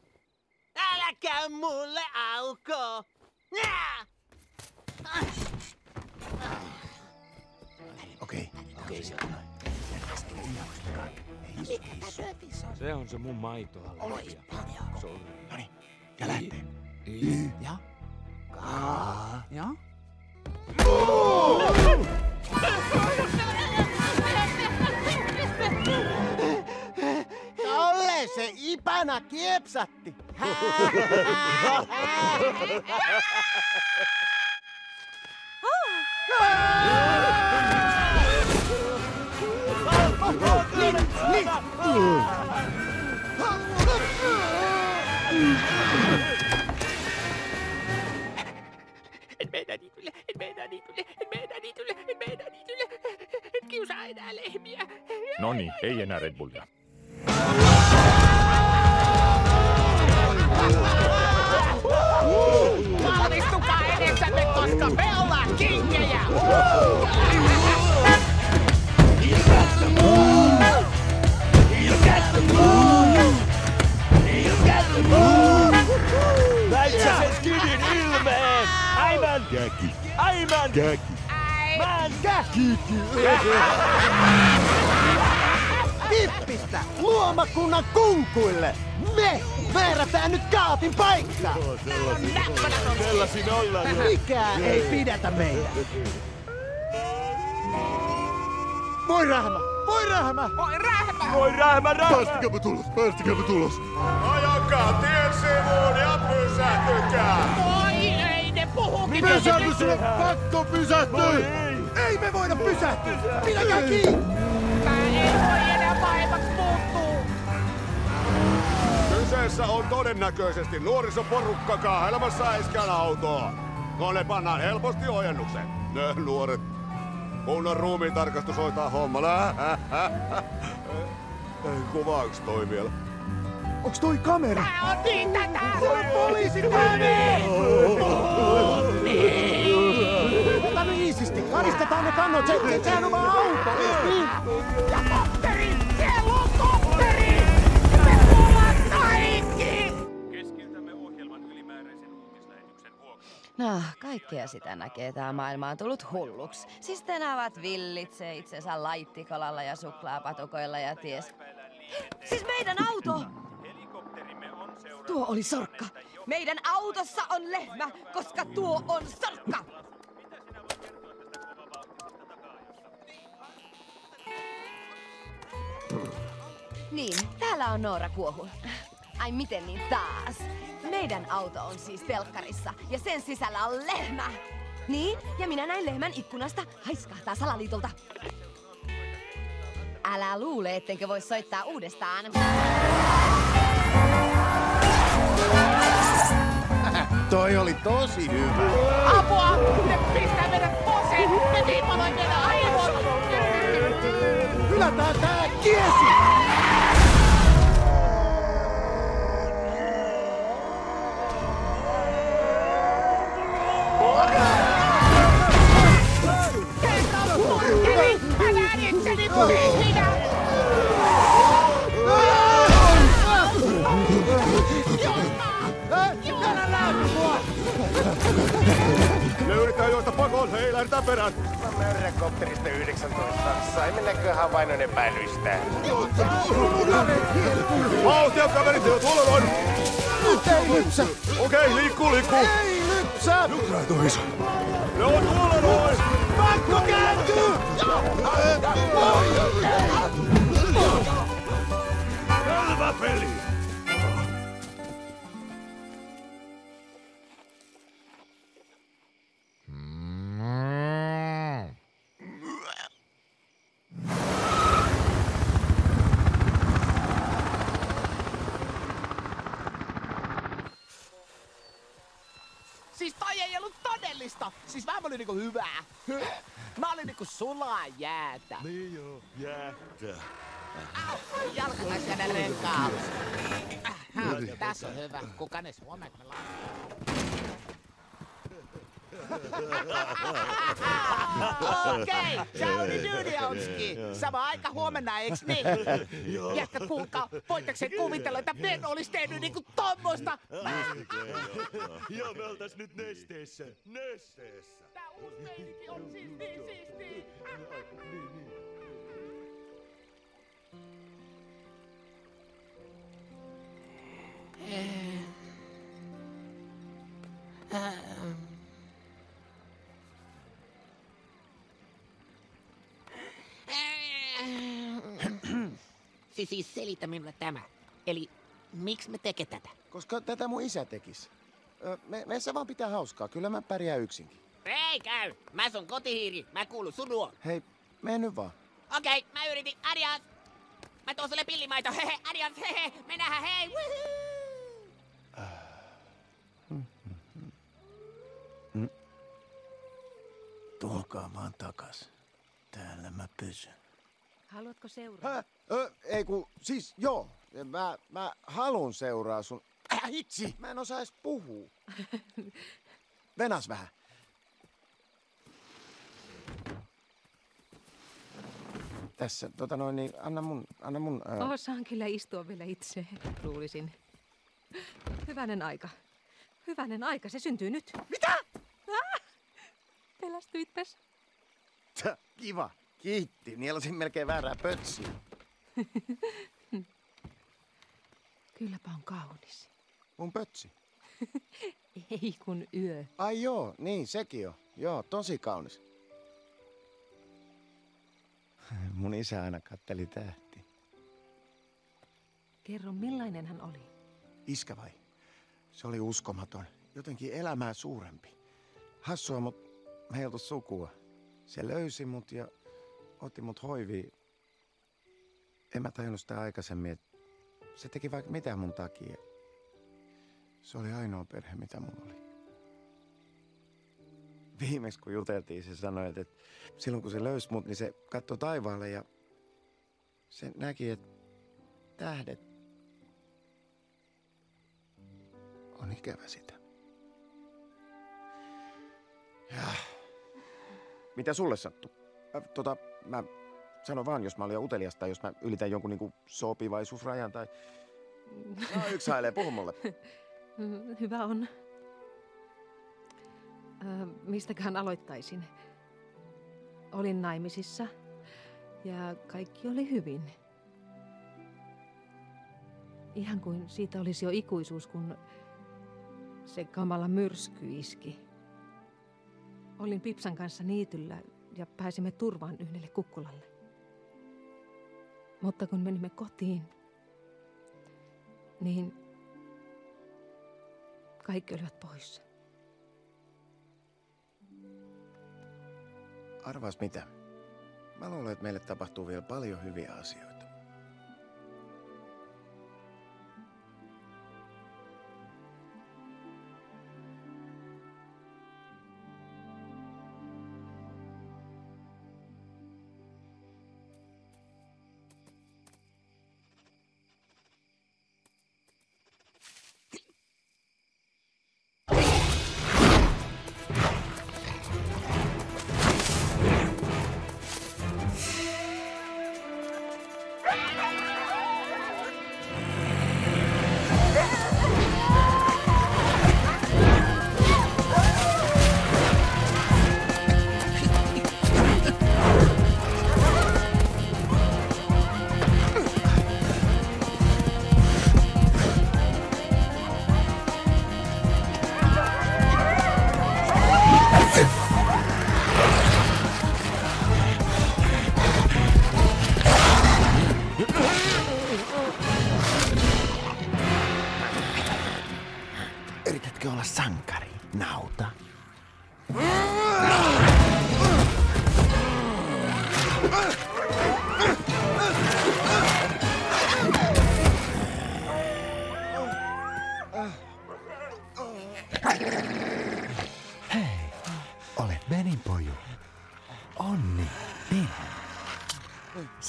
Älä käy mulle auko. Ja! Okei, okei, se on. Se on se mun maitoallergia. Sorry. Noniin, ja lähtee. Ja? Kaa. Ja? Tolle se Ipana kiepsatti. En niitylle, en meinaa niitylle, en meinaa niitylle, en meinaa niitylle. En kiusaa enää lehmiä. No niin, ei enää Red Bullia. Valmistukaa edessämme, koska me ollaan kinkejä! Käki. Aivan! Käki. Mä en Käkiki. Pippistä luomakunnan kunkuille. Me määrätään nyt kaapin paikka. Sellasin ollaan. Mikään ei pidätä meitä. Voi Rähmä! Voi Rähmä! Voi rähmä! Voi rähmä, rähmä! Päästikääpä tulos, päästikääpä tulos. Ajakaa tien sivuun ja pysähtykää! Puhuu Pysähdy sulle! Pakko pysähtyä! Ei me voida pysähtyä! Pitäkää kiinni! Tää ei voi enää pahemmaksi muuttuu! Kyseessä on todennäköisesti nuorisoporukka kaahailemassa äiskän autoa. No ne pannaan helposti ojennukseen. Ne nuoret. Kunnon ruumiin tarkastus hoitaa hommalla. Kuvaaks toi vielä? Onks toi kamera? Tää on niin tätä! Se on poliisi Ota nyt iisisti. Karistetaan ne kannot. Se, sehän on vaan auto. Niin. Ja kopperi! Siellä on kopperi! Me kuullaan kaikki! No, kaikkea sitä näkee. Tämä maailma on tullut hulluksi. Siis te ovat villitsee itsensä laittikolalla ja suklaapatukoilla ja ties. Siis meidän auto! Tuo oli sorkka. Meidän autossa on lehmä, koska tuo on sorkka! Niin, täällä on Noora Kuohu. Ai miten niin taas? Meidän auto on siis telkkarissa ja sen sisällä on lehmä. Niin, ja minä näin lehmän ikkunasta haiskahtaa salaliitolta. Älä luule, ettenkö voi soittaa uudestaan. Toi oli tosi hyvä. Apua! Ne pistää meidät poseen! Ne viipaloi meidän aivot! Hylätään tää kiesi! Itseni kuhina! Pakoon, hei, lähdetään perään. Mörrekopterista 19. Saimmeko vainon epäilystä? Vauhtia, kaverit, jo tuolla noin. Nyt ei lypsä! Okei, liikkuu, liikkuu. Ei lypsä! Nyt tois. Ne on tuolla noin. Pakko kääntyy! Selvä peli. Mä olin niinku hyvää. Mä olin niinku sulaa jäätä. Niin joo, jäätä. Jalkalaiskäden renkaus. Tässä on hyvä. Kuka ne suomeet me Okei, Jouni Dudiowski. Sama aika huomenna, eiks niin? Joo. Jätkä kuulkaa, voitteko sen kuvitella, että Ben olisi tehnyt niinku tommosta? Ja me oltais nyt nesteessä. Nesteessä. Uusi meininki on siis niin siistiä. Siis, siis selitä minulle tämä. Eli miksi me teke tätä? Koska tätä mun isä tekis. Me, meissä vaan pitää hauskaa. Kyllä mä pärjään yksinkin. Ei käy. Mä sun kotihiiri. Mä kuulun sun luo. Hei, mene nyt vaan. Okei, mä yritin. Adios. Mä tuon sulle pillimaito. Hehe, adios. Hehe, me nähdään. Hei. Woohoo. Tuokaa vaan takas. Täällä mä pysyn. Haluatko seuraa? Hä? Ö, ei ku, siis joo. Mä, mä halun seuraa sun... Äh, hitsi! Mä en osaa edes puhua. Venas vähän. Tässä, tota noin, niin anna mun, anna mun... Ää... Osaan kyllä istua vielä itse, luulisin. Hyvänen aika. Hyvänen aika, se syntyy nyt. Mitä? Ah! Pelästyitpäs. Tää, Kiva. Kiitti. Nielasin melkein väärää pötsiä. Kylläpä on kaunis. Mun pötsi. Ei kun yö. Ai joo, niin sekin on. Joo, tosi kaunis. Mun isä aina katteli tähti. Kerro, millainen hän oli? Iskä vai? Se oli uskomaton. Jotenkin elämää suurempi. Hassua, mut me ei oltu sukua. Se löysi mut ja otti mut hoiviin. En mä tajunnut sitä aikaisemmin, että se teki vaikka mitä mun takia. Se oli ainoa perhe, mitä mulla oli. Viimeksi kun juteltiin, se sanoi, että, että silloin kun se löysi mut, niin se katsoi taivaalle ja se näki, että tähdet on ikävä sitä. Ja. Mitä sulle sattuu? Äh, tota, mä sanon vaan, jos mä olin utelias tai jos mä ylitän jonkun niinku sopivaisuusrajan tai... No, yksi hailee, puhu mulle. Hyvä on. Ö, mistäköhän aloittaisin? Olin naimisissa ja kaikki oli hyvin. Ihan kuin siitä olisi jo ikuisuus, kun se kamala myrsky iski. Olin Pipsan kanssa niityllä ja pääsimme turvaan yhdelle kukkulalle. Mutta kun menimme kotiin, niin kaikki olivat poissa. Arvaas mitä? Mä luulen, että meille tapahtuu vielä paljon hyviä asioita.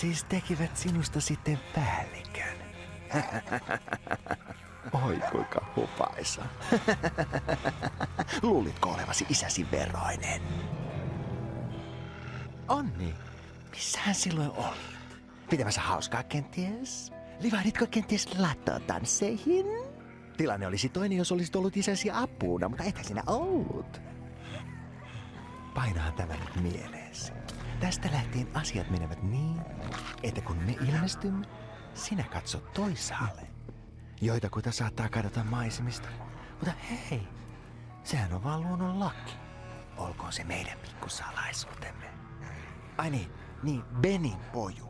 Siis tekivät sinusta sitten päällikön. Oi kuinka hupaisa. Luulitko olevasi isäsi veroinen? Onni, missähän silloin olit? Pitämässä hauskaa kenties? Livahditko kenties lattotansseihin? Tilanne olisi toinen, jos olisit ollut isäsi apuna, mutta ethän sinä ollut. Painaa tämä nyt mieleesi. Tästä lähtien asiat menevät niin, että kun me ilmestymme, sinä katsot toisaalle. Joitakuita saattaa kadota maisemista, mutta hei, sehän on vaan luonnon laki. Olkoon se meidän pikkusalaisuutemme. Ai niin, niin, Benin poju.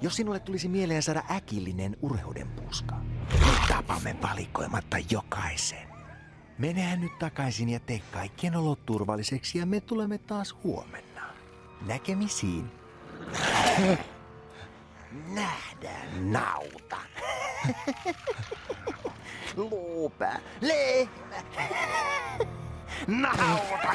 Jos sinulle tulisi mieleen saada äkillinen urheuden puska, me tapamme valikoimatta jokaisen. Menehän nyt takaisin ja tee kaikkien olot turvalliseksi ja me tulemme taas huomenna. Näkemisiin. Nähdään nauta. Luupää. Lehmä. Nauta.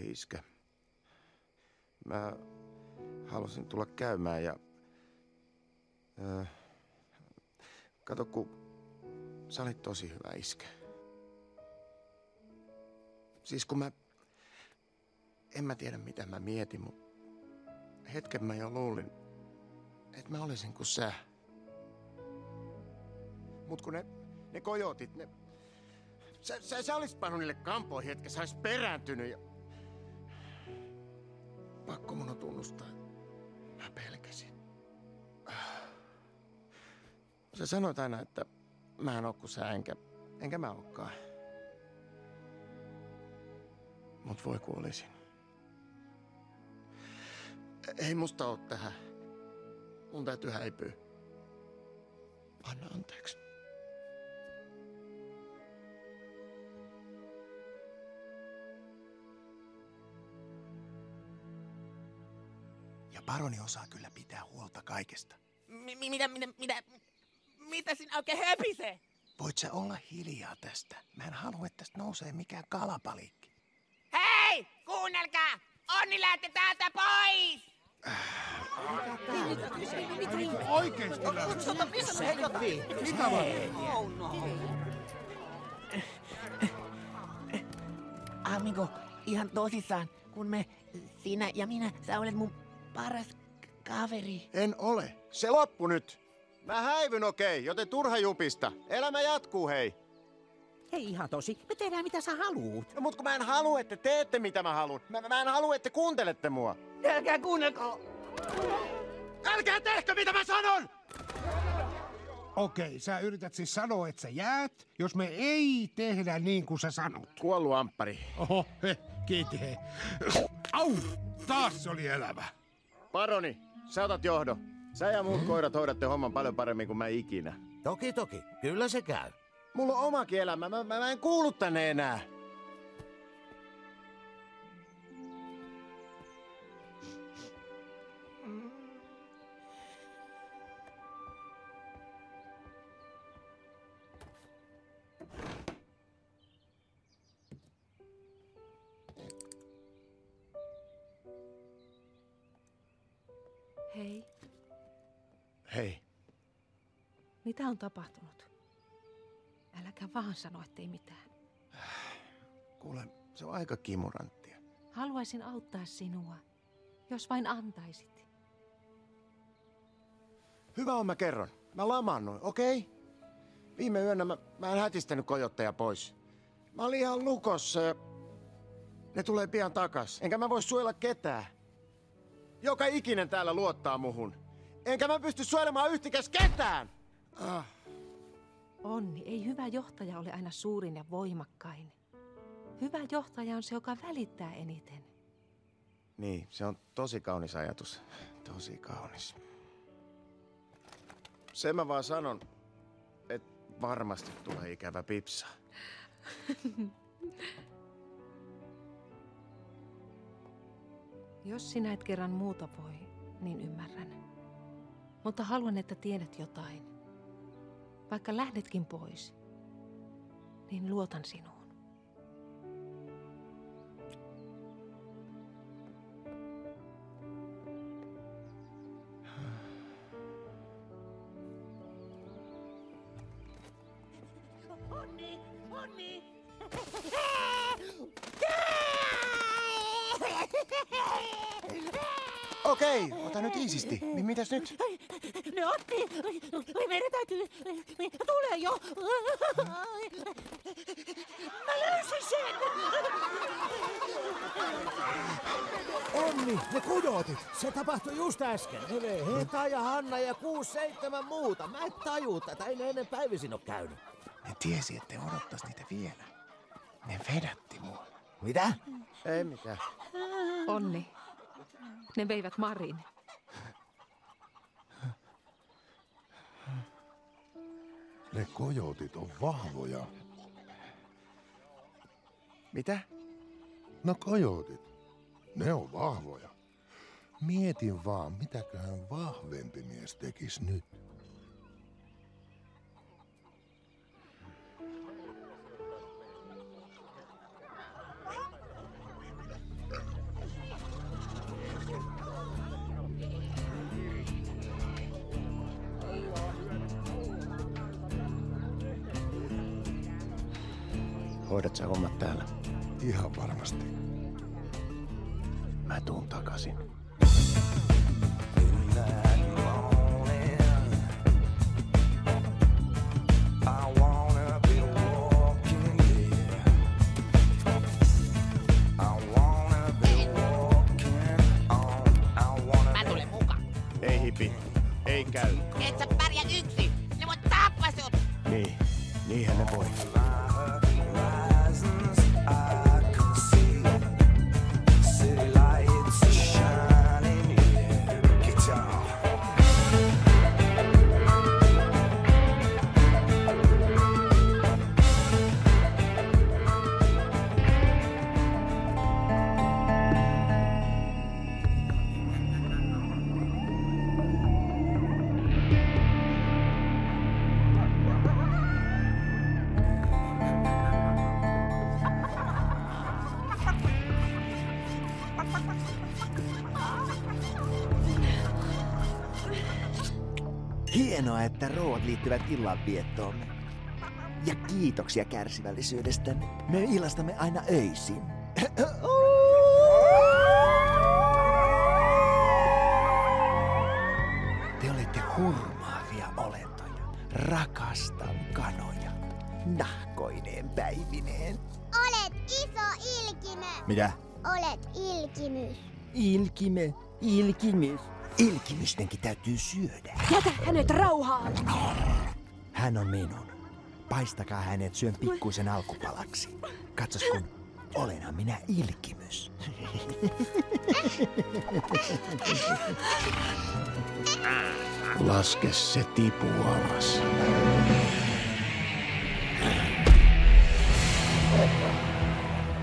Hei iskä. Mä halusin tulla käymään ja... Öö, kato, kun sä olit tosi hyvä iskä. Siis kun mä... En mä tiedä mitä mä mietin, mutta hetken mä jo luulin, että mä olisin kuin sä. Mut kun ne, ne kojotit, ne... Sä, sä, sä olisit pannut niille kampoihin, etkä sä olis perääntynyt ja... Tunnustaa. Mä pelkäsin. Sä sanoit aina, että mä en oo kuin sä, enkä, enkä mä ookaan. Mut voi kun olisin. Ei musta oo tähän. Mun täytyy häipyä. Anna anteeksi. Paroni osaa kyllä pitää huolta kaikesta. Mi- mitä, mitä, mitä, mitä sinä oikein höpisee? Voit sä olla hiljaa tästä? Mä en halua, että tästä nousee mikään kalapalikki. Hei, kuunnelkaa! Onni lähti täältä pois! Oikeesti Mitä Amigo, ihan tosissaan, kun me, sinä ja minä, sä olet mun paras kaveri. En ole. Se loppu nyt. Mä häivyn okei, okay, joten turha jupista. Elämä jatkuu, hei. Hei ihan tosi, me tehdään mitä sä haluut. No, mut kun mä en halua, että teette mitä mä haluan. Mä, mä en halua, että kuuntelette mua. Älkää kuunnelko! Älkää tehkö mitä mä sanon! Okei, sä yrität siis sanoa, että sä jäät, jos me ei tehdä niin kuin sä sanot. Kuollu amppari. Oho, he, kiitti he. Au, taas se oli elävä. Paroni, sä otat johdo. Sä ja muut koirat hoidatte homman paljon paremmin kuin mä ikinä. Toki, toki. Kyllä se käy. Mulla on omakin elämä, mä, mä, mä en kuulu tänne enää. Hei, Hei, mitä on tapahtunut? Äläkä vaan sano, ettei mitään. kuule, se on aika kimuranttia. Haluaisin auttaa sinua, jos vain antaisit. Hyvä on, mä kerron. Mä lamannuin, okei? Okay? Viime yönä mä, mä en hätistänyt kojotteja pois. Mä olin ihan lukossa ja ne tulee pian takas. Enkä mä voi suojella ketään. Joka ikinen täällä luottaa muhun. Enkä mä pysty suojelemaan yhtikäs ketään! Ah. Onni, ei hyvä johtaja ole aina suurin ja voimakkain. Hyvä johtaja on se, joka välittää eniten. Niin, se on tosi kaunis ajatus. Tosi kaunis. Sen mä vaan sanon, että varmasti tulee ikävä pipsa. Jos sinä et kerran muuta voi, niin ymmärrän. Mutta haluan, että tiedät jotain. Vaikka lähdetkin pois, niin luotan sinuun. Ota nyt iisisti. Niin mitäs nyt? Ne otti! Oi, Meidän täytyy... Tule jo! Mä löysin sen! Onni, ne kujotit. Se tapahtui just äsken. Ele, Heta ja Hanna ja kuusi seitsemän muuta. Mä et taju tätä, ei ne ennen päivisin ole käynyt. Ne tiesi, että odottais niitä vielä. Ne vedätti mua. Mitä? Ei mitään. Onni. Ne veivät Marin. Ne kojotit on vahvoja. Mitä? No kojotit. Ne on vahvoja. Mietin vaan, mitäköhän vahvempi mies tekis nyt. Hoidat sä hommat täällä? Ihan varmasti. Mä tuun takaisin. Mä tulen mukaan. Ei hipi. Ei käy. Et sä pärjää yksin. Ne voi tappaa sut. Niin. Niinhän ne voi. Liittyvät illanviettoomme. Ja kiitoksia kärsivällisyydestänne. Me ilastamme aina öisin. Te olette hurmaavia olentoja. Rakastan kanoja. Nahkoineen päivineen. Olet iso ilkime. Mitä? Olet ilkimys. Ilkime, ilkimys. Ilkimystenkin täytyy syödä. Jätä hänet rauhaan! Hän on minun. Paistakaa hänet syön pikkuisen alkupalaksi. Katsos kun olenhan minä ilkimys. Laske se tipu alas.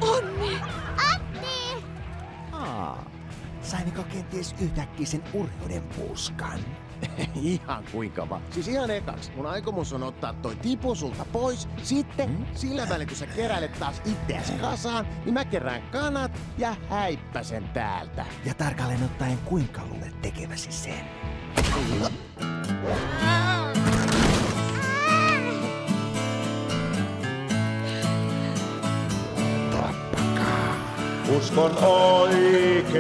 Onni! Atti! Aa, saimmeko kenties yhtäkkiä sen urheuden puskan? Ihan kuinka vaan. Siis ihan ekaks, mun aikomus on ottaa toi tipu sulta pois. Sitten, hmm? sillä välin kun sä keräilet taas itseäs kasaan, niin mä kerään kanat ja häippäsen täältä. Ja tarkalleen ottaen kuinka luulet tekeväsi sen? Uskon oikeuteen,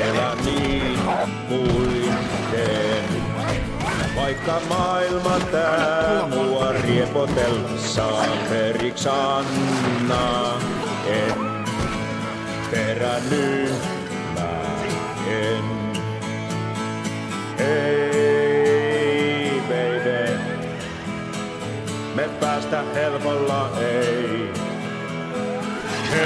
elä niin kuin teen. Vaikka maailma tää mua riepotel saa periksi anna, en peränny mä en. Ei, baby, me päästä helpolla ei. Ei,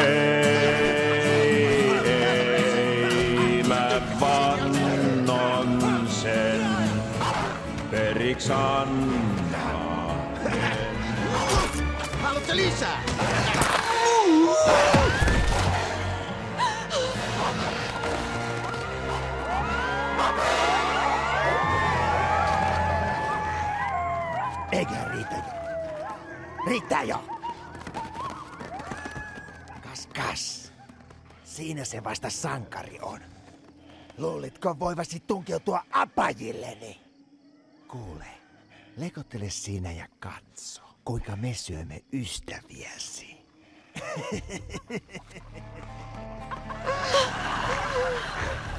ei, mä vannon sen. Haluatte lisää? Eikä riitä jo. Riittää jo. Kas. Siinä se vasta sankari on. Luulitko voivasi tunkeutua apajilleni? Kuule, lekottele siinä ja katso, kuinka me syömme ystäviäsi.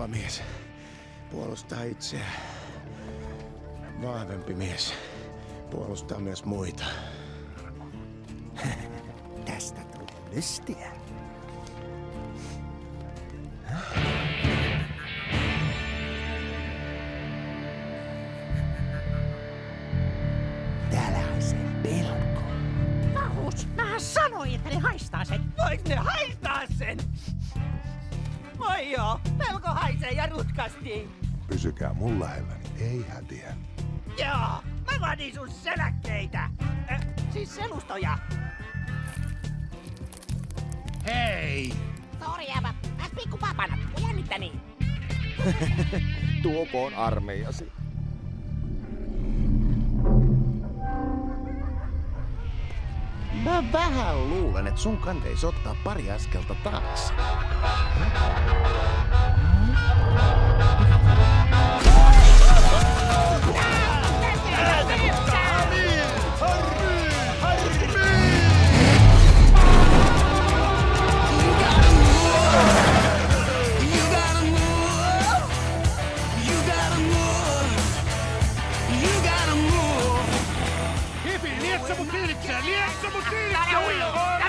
Vahva mies puolustaa itseään. Vahvempi mies puolustaa myös muita. Tästä tulee lystiä. Ei hätiä. Joo, mä vaadin sun seläkkeitä. Äh, siis selustoja. Hei! Sori jävä, pääs pikku papana, kun jännittää niin. Tuokoon armeijasi. Mä vähän luulen, että sun kanteisi ottaa pari askelta taakse. Ah oui, Rome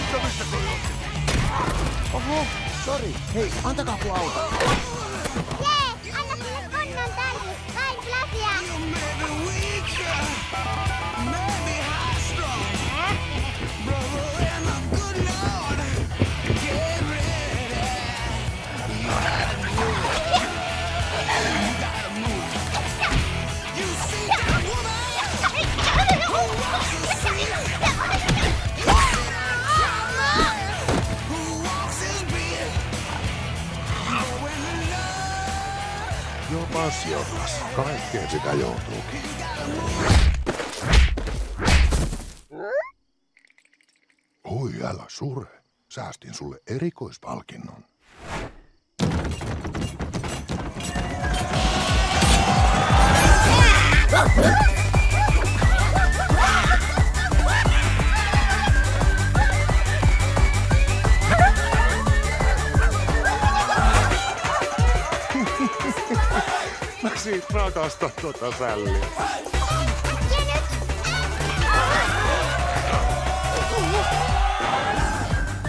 näyttämistä kun... Oho, sori. Hei, antakaa kun auta. Jopa siokas. Kaikkeen sitä joutuukin. Oi, älä sure. Säästin sulle erikoispalkinnon. Mä siitä rakastan tota sälliä.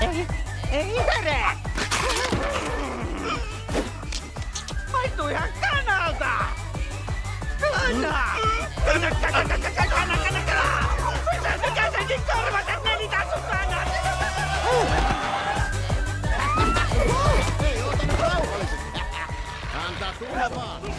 Ei, ei herää! Maistuu ihan kanalta! Kana! Kana, kana, kana, kana, kana, kana, kana! Mitä sä käsenkin korvat, et nelitasuskanat? Hei, oota nyt rauhallisesti. Antaa tulla vaan.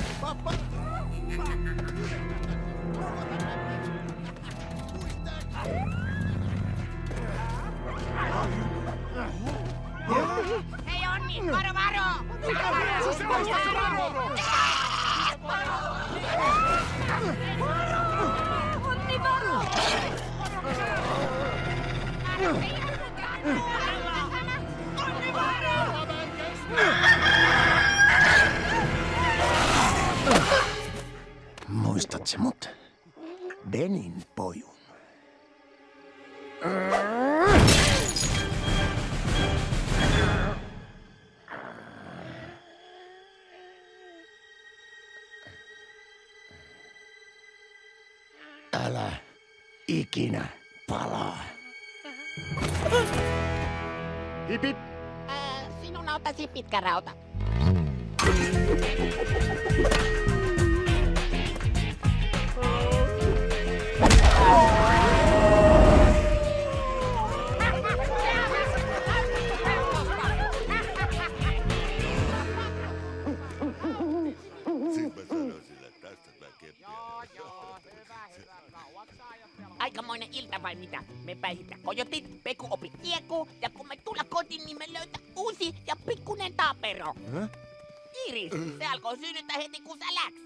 Varo, varo! Onni varo! Onni varo! Muistat se mut? Benin pojun. Ikinä palaa. Hip hip. Äh, sinun autasi pitkä rauta. Aikamoinen ilta vai mitä? Me päihitä kojotit, Peku opi kiekuu, ja kun me tulla kotiin, niin me löytä uusi ja pikkunen tapero. Hä? Iris, se alkoi synnyttää heti kun sä läks.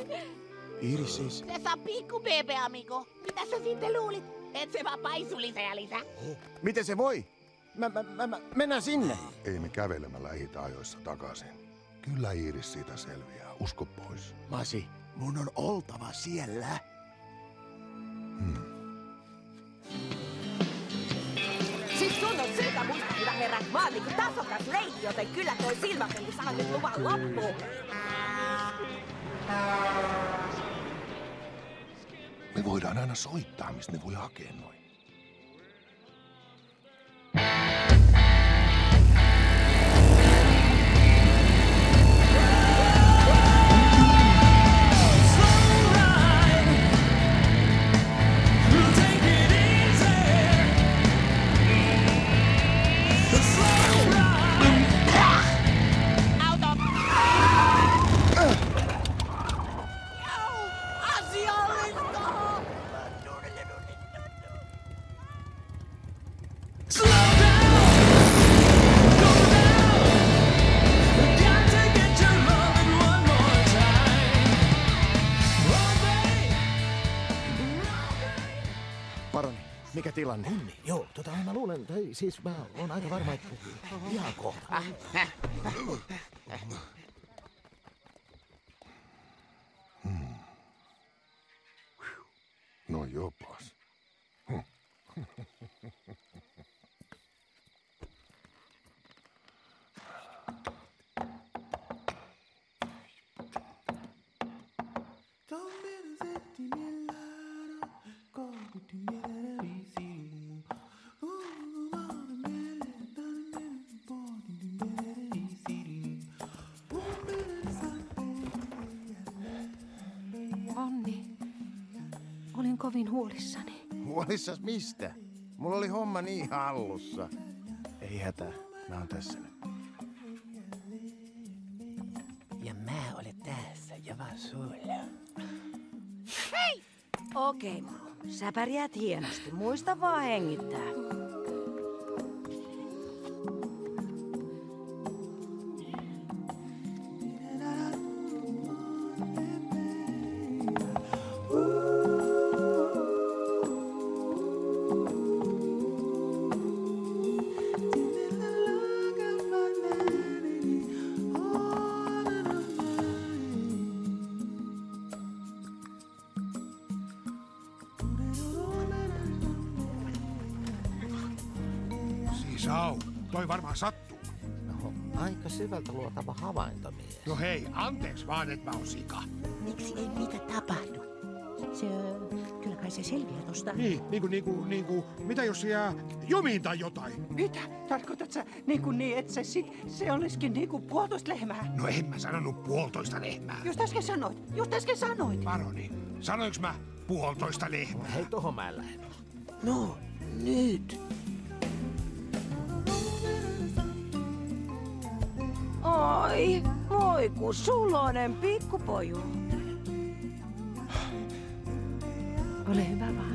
Iris siis. Se saa pikku bebe, amigo. Mitä sä sitten luulit? Et se vaan paisu lisää ja lisää. Miten se voi? Mä, mä, mä, mä mennään sinne. Ei me kävelemällä ehitä ajoissa takaisin. Kyllä Iiris siitä selviää. Usko pois. Masi, mun on oltava siellä. Siis sun on syytä muistaa, hyvä herra. Mä oon niinku tasokas joten kyllä toi saa nyt luvan loppuun. Me voidaan aina soittaa, mistä ne voi hakea noin. Siis mä oon aika varma, että ihan kohta. No jopas. Kovin huolissani. Huolissas mistä? Mulla oli homma niin hallussa. Ei hätää, mä oon tässä nyt. Ja mä olen tässä ja vaan sulla. Hei! Okei, moro. Sä pärjäät hienosti. Muista vaan hengittää. Varmaan sattuu. No, aika syvältä luotava havainto, mies. No hei, anteeksi vaan, että mä oon sika. Miksi ei mitä tapahdu? Se, kyllä kai se selviää tosta. Niin, niinku, niinku, niinku, mitä jos se jää jumiin tai jotain? Mitä? Tarkoitat sä niin kuin niin, että se, sit, se olisikin niin kuin puolitoista lehmää? No en mä sanonut puolitoista lehmää. Just äsken sanoit, just äsken sanoit. Paroni, sanoinko mä puolitoista lehmää? Hei, tohon mä en lähde. No, nyt. Oi, voi kun sulonen pikkupoju. Ole hyvä vaan.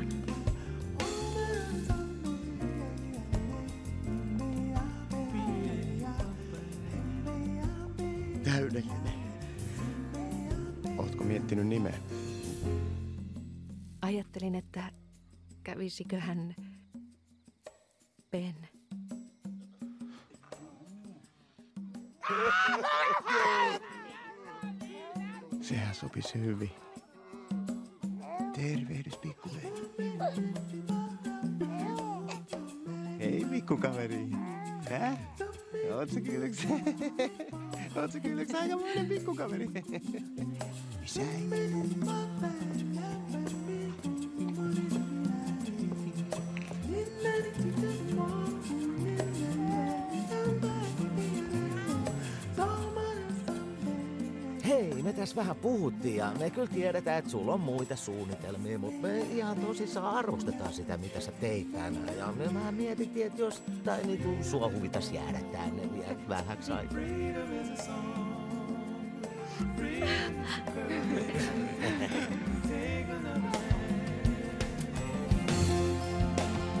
Tässä vähän puhuttiin ja me kyllä tiedetään, että sulla on muita suunnitelmia, mutta me ihan tosissaan arvostetaan sitä, mitä sä teit tänään. Ja me vähän mietittiin, että jostain niinku sua huvitas jäädä tänne vielä vähäksi aikaa.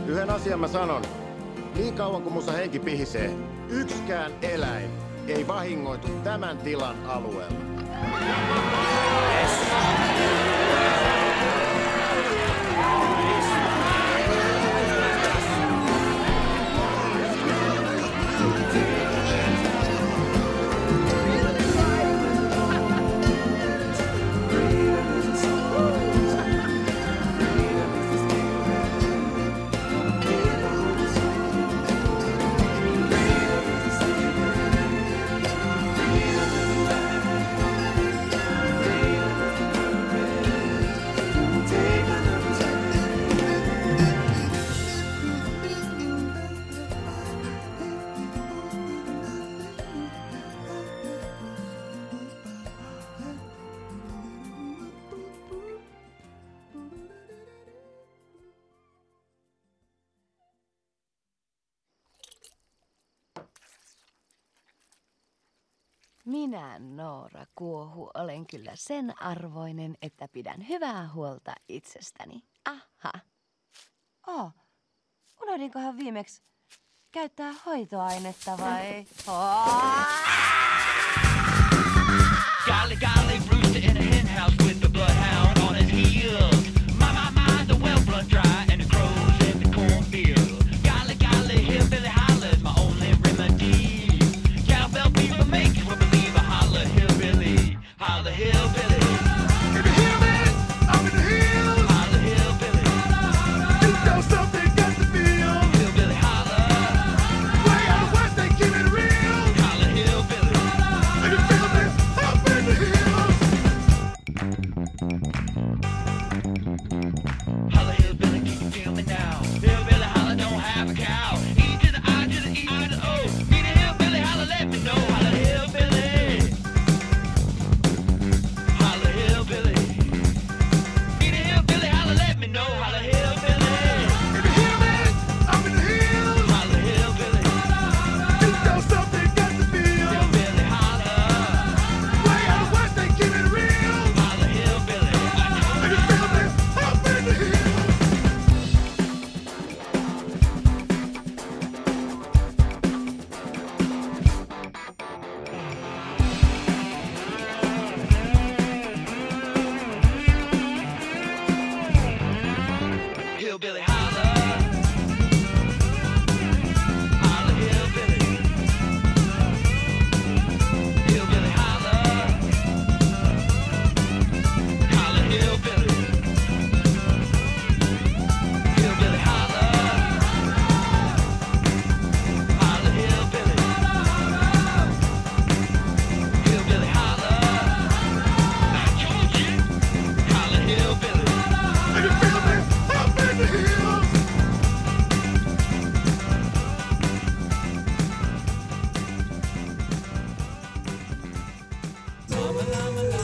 Yhden asian mä sanon. Niin kauan kuin musta henki pihisee, yksikään eläin ei vahingoitu tämän tilan alueella. Yeah. Minä, Noora Kuohu, olen kyllä sen arvoinen, että pidän hyvää huolta itsestäni. Aha. Oh, unohdinkohan viimeksi käyttää hoitoainetta vai? Oh! Golly, golly, I'm alive.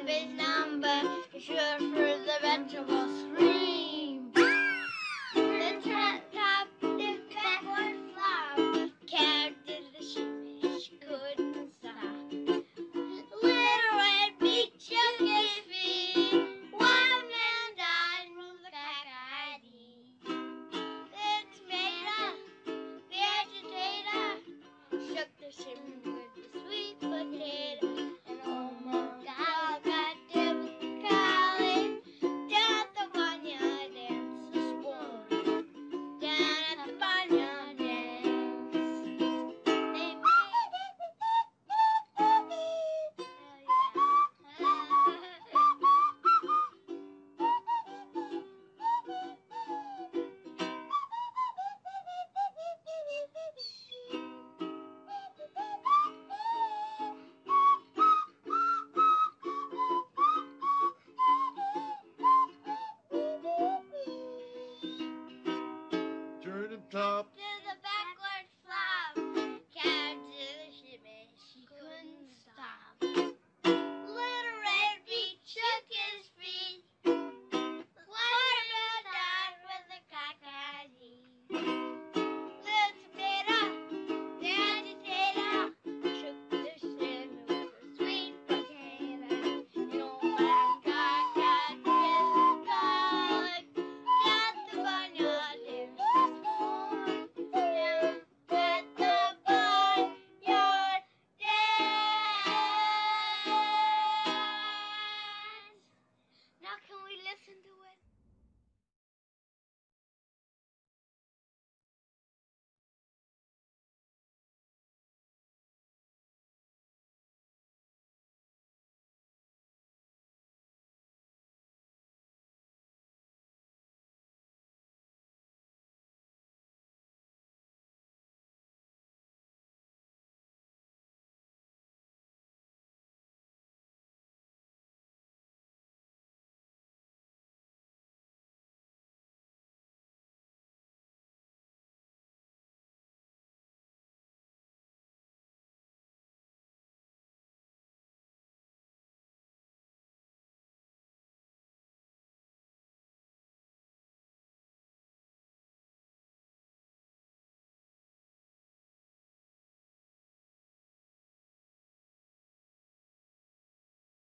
up his number, sure for the vegetables.